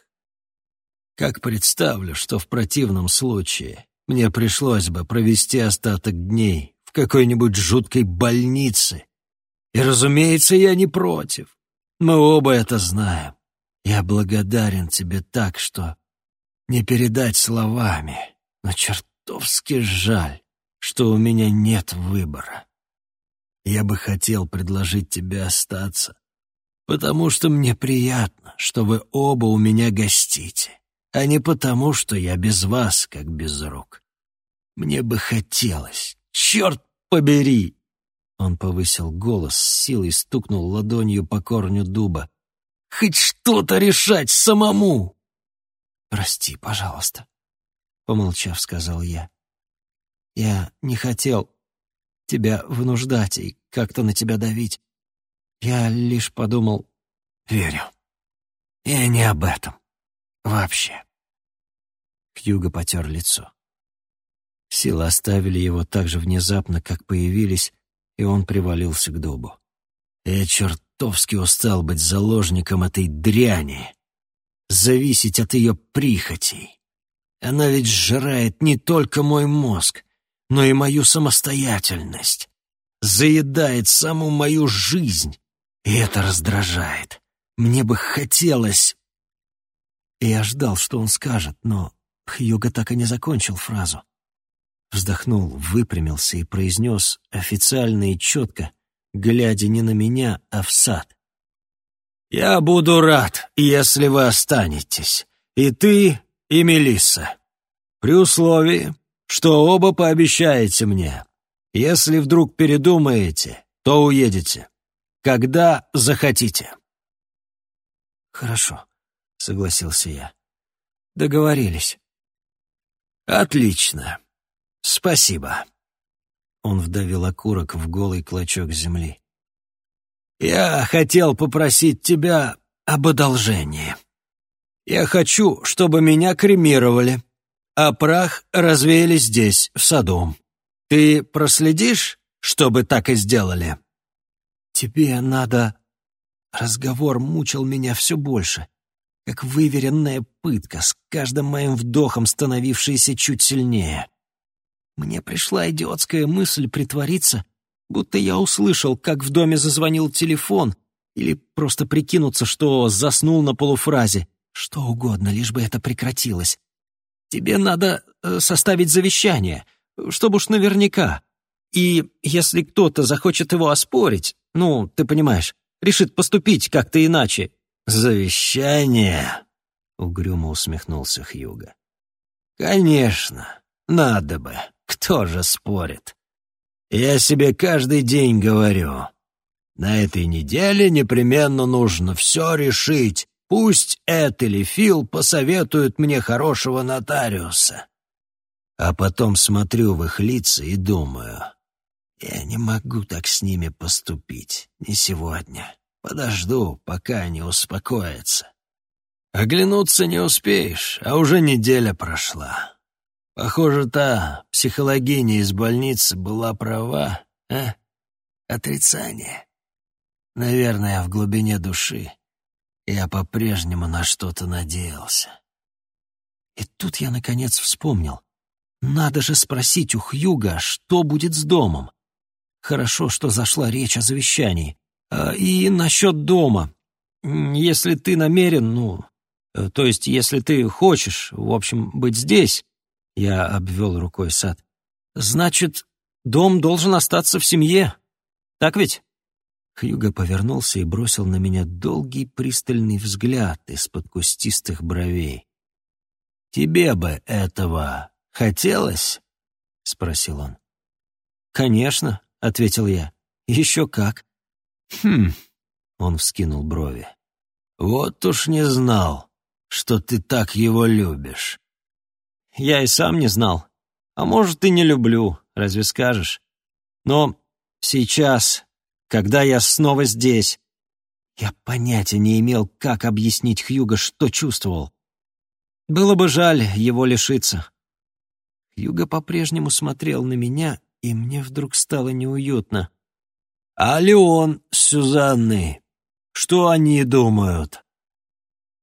Как представлю, что в противном случае мне пришлось бы провести остаток дней в какой-нибудь жуткой больнице. И, разумеется, я не против. Мы оба это знаем. Я благодарен тебе так, что не передать словами, но чертовски жаль, что у меня нет выбора. Я бы хотел предложить тебе остаться, потому что мне приятно, что вы оба у меня гостите а не потому, что я без вас, как без рук. Мне бы хотелось, черт побери!» Он повысил голос, с силой стукнул ладонью по корню дуба. «Хоть что-то решать самому!» «Прости, пожалуйста», — помолчав, сказал я. «Я не хотел тебя вынуждать и как-то на тебя давить. Я лишь подумал...» «Верю. Я не об этом. Вообще. Хьюго потер лицо. Силы оставили его так же внезапно, как появились, и он привалился к дубу. Я чертовски устал быть заложником этой дряни, зависеть от ее прихотей. Она ведь сжирает не только мой мозг, но и мою самостоятельность, заедает саму мою жизнь, и это раздражает. Мне бы хотелось я ждал, что он скажет, но Хьюго так и не закончил фразу. Вздохнул, выпрямился и произнес официально и четко, глядя не на меня, а в сад. «Я буду рад, если вы останетесь, и ты, и Мелисса, при условии, что оба пообещаете мне. Если вдруг передумаете, то уедете, когда захотите». «Хорошо», — согласился я. «Договорились». «Отлично. Спасибо». Он вдавил окурок в голый клочок земли. «Я хотел попросить тебя об одолжении. Я хочу, чтобы меня кремировали, а прах развеяли здесь, в саду. Ты проследишь, чтобы так и сделали?» «Тебе надо...» Разговор мучил меня все больше как выверенная пытка, с каждым моим вдохом становившаяся чуть сильнее. Мне пришла идиотская мысль притвориться, будто я услышал, как в доме зазвонил телефон, или просто прикинуться, что заснул на полуфразе. Что угодно, лишь бы это прекратилось. Тебе надо э, составить завещание, чтобы уж наверняка. И если кто-то захочет его оспорить, ну, ты понимаешь, решит поступить как-то иначе, «Завещание?» — угрюмо усмехнулся Хьюга. «Конечно, надо бы. Кто же спорит? Я себе каждый день говорю. На этой неделе непременно нужно все решить. Пусть Эд или Фил посоветуют мне хорошего нотариуса. А потом смотрю в их лица и думаю, я не могу так с ними поступить, не сегодня. Подожду, пока они успокоятся. Оглянуться не успеешь, а уже неделя прошла. Похоже, та психологиня из больницы была права, а? Отрицание. Наверное, в глубине души я по-прежнему на что-то надеялся. И тут я, наконец, вспомнил. Надо же спросить у Хьюга, что будет с домом. Хорошо, что зашла речь о завещании. А, и насчет дома. Если ты намерен, ну, э, то есть если ты хочешь, в общем, быть здесь, я обвел рукой сад, значит, дом должен остаться в семье. Так ведь? Хьюго повернулся и бросил на меня долгий пристальный взгляд из-под кустистых бровей. «Тебе бы этого хотелось?» — спросил он. «Конечно», — ответил я. «Еще как». «Хм...» — он вскинул брови. Вот уж не знал, что ты так его любишь». «Я и сам не знал. А может, и не люблю, разве скажешь? Но сейчас, когда я снова здесь, я понятия не имел, как объяснить Хьюго, что чувствовал. Было бы жаль его лишиться. Хьюго по-прежнему смотрел на меня, и мне вдруг стало неуютно. «А Леон с Сюзанной, что они думают?»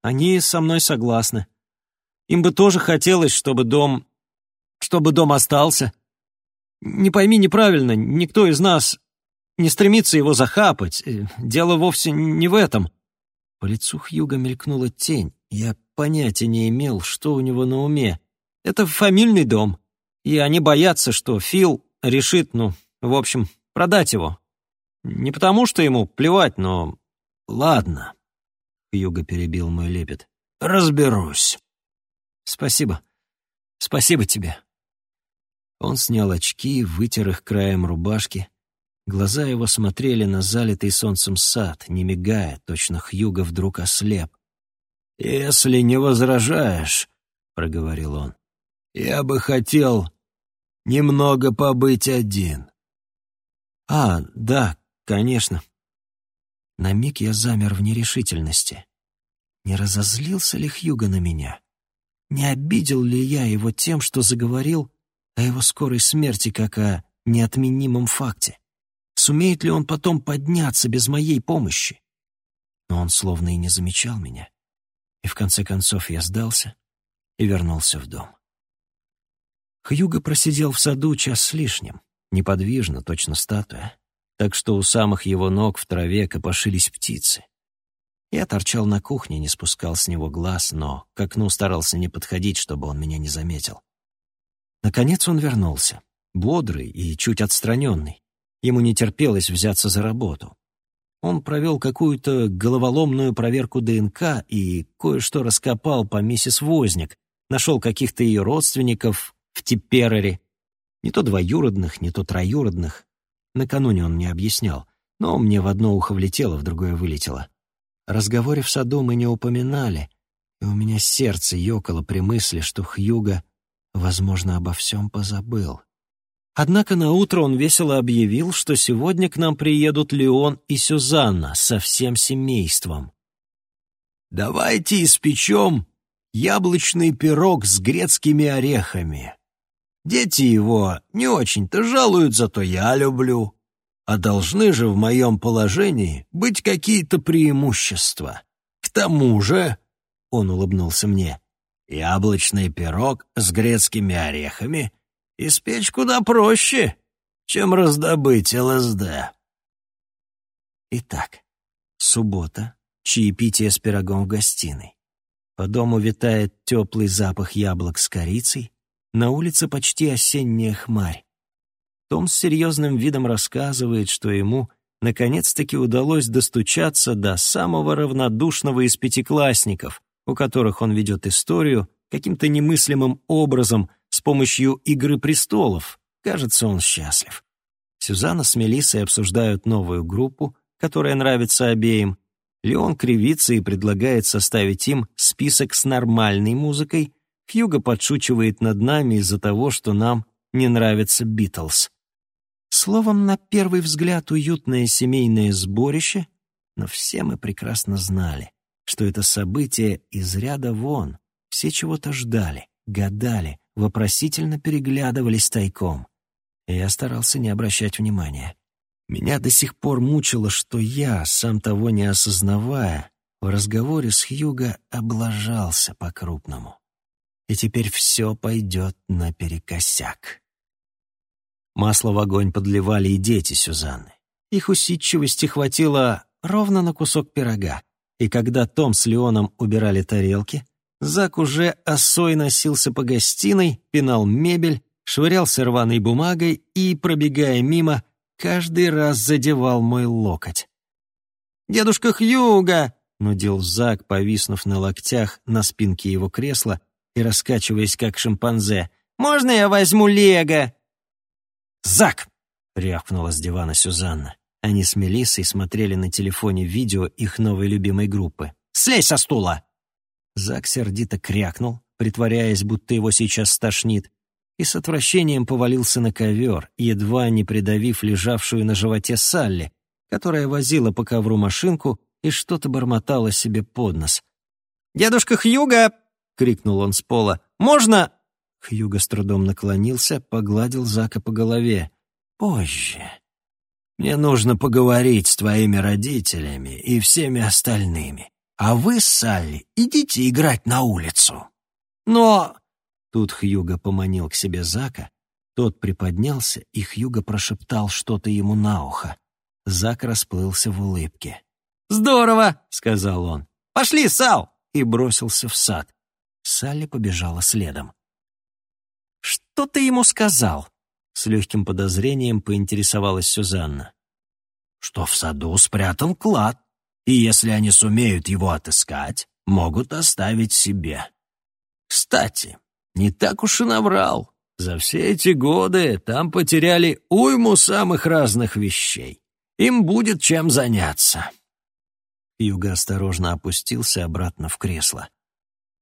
«Они со мной согласны. Им бы тоже хотелось, чтобы дом... чтобы дом остался. Не пойми неправильно, никто из нас не стремится его захапать. Э, дело вовсе не в этом». По лицу Хьюга мелькнула тень. Я понятия не имел, что у него на уме. Это фамильный дом, и они боятся, что Фил решит, ну, в общем, продать его. Не потому, что ему плевать, но... Ладно, Хьюга перебил мой лепет. Разберусь. Спасибо. Спасибо тебе. Он снял очки, вытер их краем рубашки. Глаза его смотрели на залитый солнцем сад, не мигая, точно Хьюга вдруг ослеп. «Если не возражаешь», — проговорил он, — «я бы хотел немного побыть один». «А, да, конечно». На миг я замер в нерешительности. Не разозлился ли Хьюго на меня? Не обидел ли я его тем, что заговорил о его скорой смерти как о неотменимом факте? Сумеет ли он потом подняться без моей помощи? Но он словно и не замечал меня. И в конце концов я сдался и вернулся в дом. Хьюго просидел в саду час с лишним, неподвижно, точно статуя, так что у самых его ног в траве копошились птицы. Я торчал на кухне, не спускал с него глаз, но к окну старался не подходить, чтобы он меня не заметил. Наконец он вернулся, бодрый и чуть отстраненный. Ему не терпелось взяться за работу. Он провел какую-то головоломную проверку ДНК и кое-что раскопал по миссис Возник, нашел каких-то ее родственников в Типперере, не то двоюродных, не то троюродных. Накануне он мне объяснял, но мне в одно ухо влетело, в другое вылетело. Разговоре в саду мы не упоминали, и у меня сердце ёкало при мысли, что Хьюга, возможно, обо всем позабыл. Однако на утро он весело объявил, что сегодня к нам приедут Леон и Сюзанна со всем семейством. «Давайте испечем яблочный пирог с грецкими орехами. Дети его не очень-то жалуют, зато я люблю. А должны же в моем положении быть какие-то преимущества. К тому же, — он улыбнулся мне, — яблочный пирог с грецкими орехами — испечь куда проще, чем раздобыть ЛСД. Итак, суббота, чаепитие с пирогом в гостиной. По дому витает теплый запах яблок с корицей, на улице почти осенняя хмарь. Том с серьезным видом рассказывает, что ему наконец-таки удалось достучаться до самого равнодушного из пятиклассников, у которых он ведет историю, каким-то немыслимым образом с помощью «Игры престолов». Кажется, он счастлив. Сюзанна с Мелиссой обсуждают новую группу, которая нравится обеим. Леон кривится и предлагает составить им список с нормальной музыкой. Хьюго подшучивает над нами из-за того, что нам не нравится Битлз. Словом, на первый взгляд уютное семейное сборище, но все мы прекрасно знали, что это событие из ряда вон. Все чего-то ждали, гадали, вопросительно переглядывались тайком. Я старался не обращать внимания. Меня до сих пор мучило, что я, сам того не осознавая, в разговоре с Хьюго облажался по-крупному. И теперь все пойдет наперекосяк. Масло в огонь подливали и дети Сюзанны. Их усидчивости хватило ровно на кусок пирога, и когда Том с Леоном убирали тарелки, Зак уже осой носился по гостиной, пинал мебель, швырялся рваной бумагой и, пробегая мимо, каждый раз задевал мой локоть. «Дедушка Хьюга!» — нудил Зак, повиснув на локтях на спинке его кресла и раскачиваясь как шимпанзе. «Можно я возьму Лего?» «Зак!» — рявкнула с дивана Сюзанна. Они с Мелиссой смотрели на телефоне видео их новой любимой группы. Слезь со стула!» Зак сердито крякнул, притворяясь, будто его сейчас стошнит, и с отвращением повалился на ковер, едва не придавив лежавшую на животе Салли, которая возила по ковру машинку и что-то бормотала себе под нос. «Дедушка Хьюга!» — крикнул он с пола. «Можно?» Хьюга с трудом наклонился, погладил Зака по голове. «Позже. Мне нужно поговорить с твоими родителями и всеми остальными. А вы, Салли, идите играть на улицу». «Но...» Тут Хьюга поманил к себе Зака. Тот приподнялся, и Хьюга прошептал что-то ему на ухо. Зак расплылся в улыбке. «Здорово!» — сказал он. «Пошли, Сал!» и бросился в сад. Салли побежала следом. «Что ты ему сказал?» С легким подозрением поинтересовалась Сюзанна. «Что в саду спрятан клад, и если они сумеют его отыскать, могут оставить себе. Кстати, не так уж и наврал. За все эти годы там потеряли уйму самых разных вещей. Им будет чем заняться». Юга осторожно опустился обратно в кресло.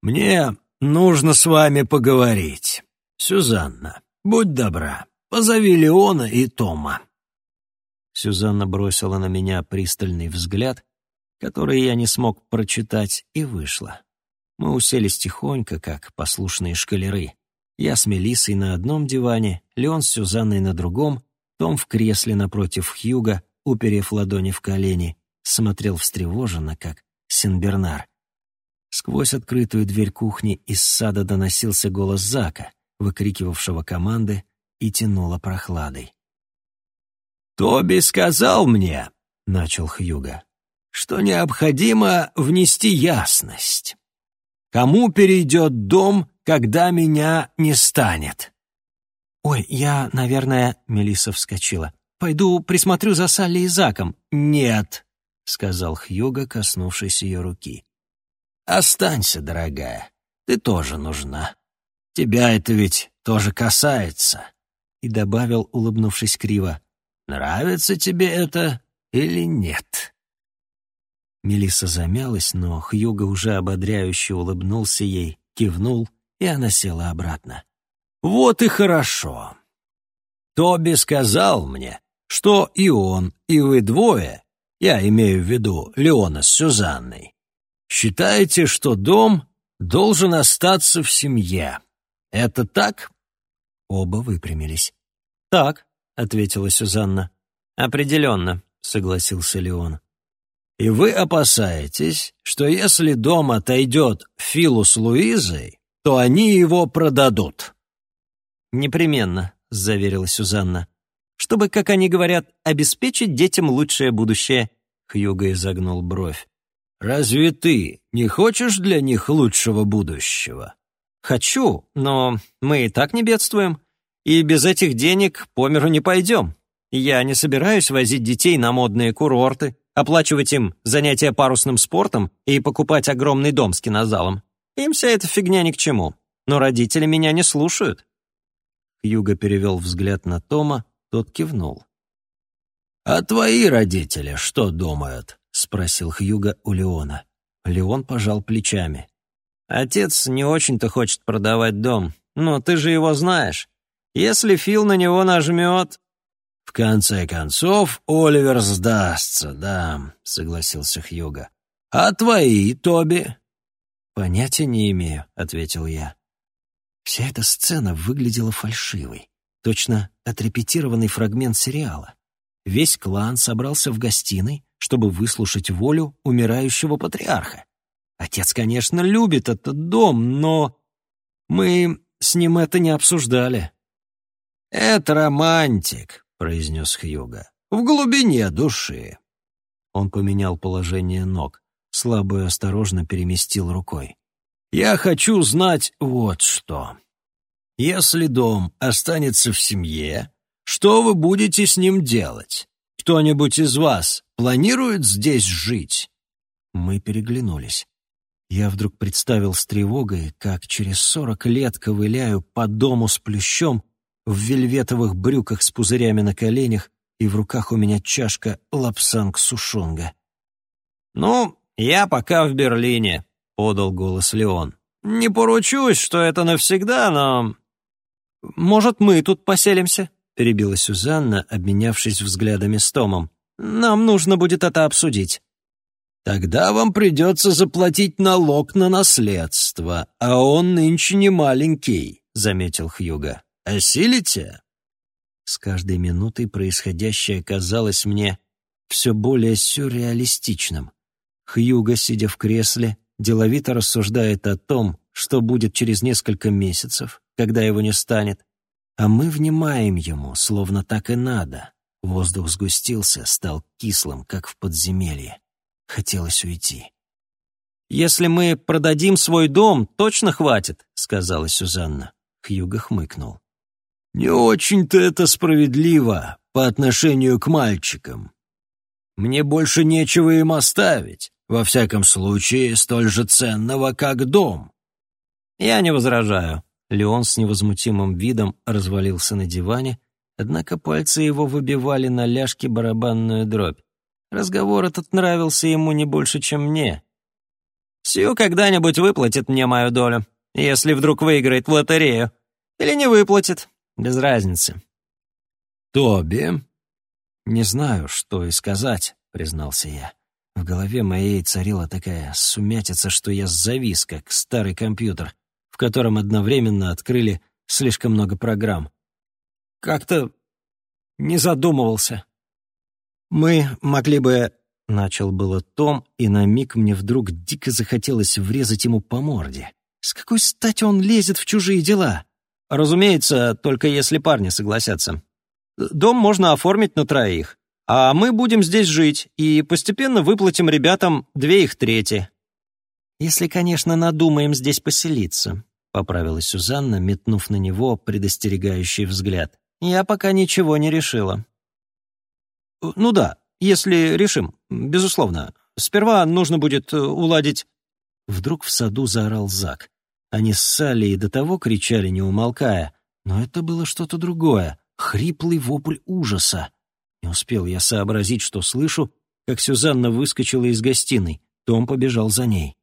«Мне нужно с вами поговорить. Сюзанна, будь добра, позови Леона и Тома». Сюзанна бросила на меня пристальный взгляд, который я не смог прочитать, и вышла. Мы уселись тихонько, как послушные шкалеры. Я с Мелиссой на одном диване, Леон с Сюзанной на другом, Том в кресле напротив Хьюга, уперев ладони в колени, смотрел встревоженно, как Синбернар. Сквозь открытую дверь кухни из сада доносился голос Зака, выкрикивавшего команды, и тянуло прохладой. «Тоби сказал мне», — начал Хьюга, — «что необходимо внести ясность. Кому перейдет дом, когда меня не станет?» «Ой, я, наверное...» — Мелисса вскочила. «Пойду присмотрю за Салли и Заком». «Нет», — сказал Хьюга, коснувшись ее руки. «Останься, дорогая, ты тоже нужна. Тебя это ведь тоже касается». И добавил, улыбнувшись криво, «Нравится тебе это или нет?» Мелисса замялась, но Хьюга уже ободряюще улыбнулся ей, кивнул, и она села обратно. «Вот и хорошо. Тоби сказал мне, что и он, и вы двое я имею в виду Леона с Сюзанной, считаете, что дом должен остаться в семье. Это так?» Оба выпрямились. «Так», — ответила Сюзанна. «Определенно», — согласился Леон. «И вы опасаетесь, что если дом отойдет Филу с Луизой, то они его продадут?» «Непременно», — заверила Сюзанна чтобы, как они говорят, обеспечить детям лучшее будущее». Хьюго изогнул бровь. «Разве ты не хочешь для них лучшего будущего?» «Хочу, но мы и так не бедствуем. И без этих денег по миру не пойдем. Я не собираюсь возить детей на модные курорты, оплачивать им занятия парусным спортом и покупать огромный дом с кинозалом. Им вся эта фигня ни к чему. Но родители меня не слушают». Хьюго перевел взгляд на Тома, тот кивнул. «А твои родители что думают?» — спросил Хьюга у Леона. Леон пожал плечами. «Отец не очень-то хочет продавать дом, но ты же его знаешь. Если Фил на него нажмет...» «В конце концов, Оливер сдастся, да», — согласился Хьюга. «А твои, Тоби?» «Понятия не имею», — ответил я. Вся эта сцена выглядела фальшивой. Точно отрепетированный фрагмент сериала. Весь клан собрался в гостиной, чтобы выслушать волю умирающего патриарха. Отец, конечно, любит этот дом, но мы с ним это не обсуждали. «Это романтик», — произнес Хьюга, — «в глубине души». Он поменял положение ног, слабо и осторожно переместил рукой. «Я хочу знать вот что. Если дом останется в семье, что вы будете с ним делать? Кто-нибудь из вас планирует здесь жить?» Мы переглянулись. Я вдруг представил с тревогой, как через сорок лет ковыляю по дому с плющом, в вельветовых брюках с пузырями на коленях, и в руках у меня чашка лапсанг-сушонга. «Ну, я пока в Берлине», — подал голос Леон. «Не поручусь, что это навсегда, но...» «Может, мы тут поселимся?» — перебила Сюзанна, обменявшись взглядами с Томом. «Нам нужно будет это обсудить». «Тогда вам придется заплатить налог на наследство, а он нынче не маленький», — заметил Хьюга. «Осилите?» С каждой минутой происходящее казалось мне все более сюрреалистичным. Хьюга, сидя в кресле, деловито рассуждает о том, что будет через несколько месяцев, когда его не станет, а мы внимаем ему, словно так и надо. Воздух сгустился, стал кислым, как в подземелье. Хотелось уйти. «Если мы продадим свой дом, точно хватит», — сказала Сюзанна. Хьюго хмыкнул. «Не очень-то это справедливо по отношению к мальчикам. Мне больше нечего им оставить, во всяком случае, столь же ценного, как дом». «Я не возражаю», Леон с невозмутимым видом развалился на диване, однако пальцы его выбивали на ляжке барабанную дробь. Разговор этот нравился ему не больше, чем мне. «Сью когда-нибудь выплатит мне мою долю, если вдруг выиграет в лотерею. Или не выплатит, без разницы». «Тоби?» «Не знаю, что и сказать», — признался я. В голове моей царила такая сумятица, что я завис, как старый компьютер, в котором одновременно открыли слишком много программ. Как-то не задумывался. Мы могли бы... Начал было Том, и на миг мне вдруг дико захотелось врезать ему по морде. С какой стати он лезет в чужие дела? Разумеется, только если парни согласятся. Дом можно оформить на троих, а мы будем здесь жить и постепенно выплатим ребятам две их трети. «Если, конечно, надумаем здесь поселиться», — поправила Сюзанна, метнув на него предостерегающий взгляд. «Я пока ничего не решила». «Ну да, если решим, безусловно. Сперва нужно будет э, уладить...» Вдруг в саду заорал Зак. Они с Салли и до того кричали, не умолкая, но это было что-то другое, хриплый вопль ужаса. Не успел я сообразить, что слышу, как Сюзанна выскочила из гостиной. Том побежал за ней.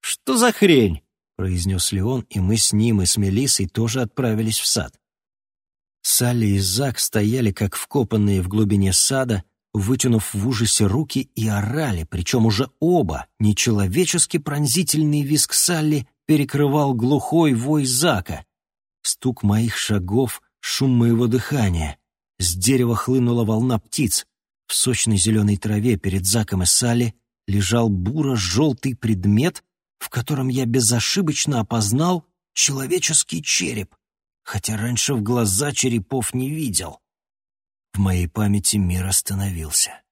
«Что за хрень?» — произнес Леон, и мы с ним и с Мелиссой тоже отправились в сад. Салли и Зак стояли, как вкопанные в глубине сада, вытянув в ужасе руки и орали, причем уже оба, нечеловечески пронзительный визг Салли перекрывал глухой вой Зака. Стук моих шагов, шум моего дыхания. С дерева хлынула волна птиц. В сочной зеленой траве перед Заком и Салли лежал буро-желтый предмет, в котором я безошибочно опознал человеческий череп, хотя раньше в глаза черепов не видел. В моей памяти мир остановился.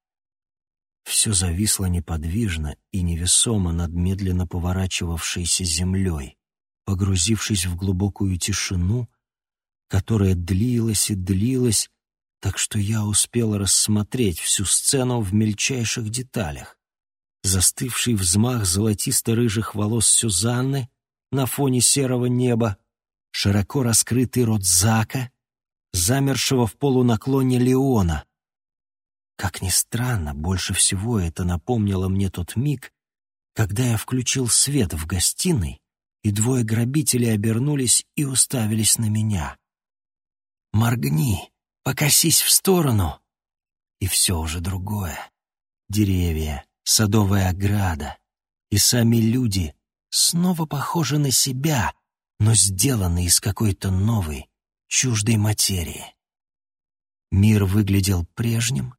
Все зависло неподвижно и невесомо над медленно поворачивавшейся землей, погрузившись в глубокую тишину, которая длилась и длилась, так что я успел рассмотреть всю сцену в мельчайших деталях застывший взмах золотисто-рыжих волос Сюзанны на фоне серого неба, широко раскрытый рот Зака, замершего в полунаклоне Леона. Как ни странно, больше всего это напомнило мне тот миг, когда я включил свет в гостиной, и двое грабителей обернулись и уставились на меня. «Моргни, покосись в сторону!» И все уже другое. Деревья, садовая ограда, и сами люди снова похожи на себя, но сделаны из какой-то новой, чуждой материи. Мир выглядел прежним,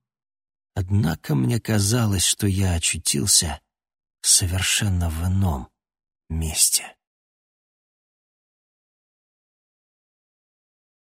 однако мне казалось, что я очутился совершенно в ином месте.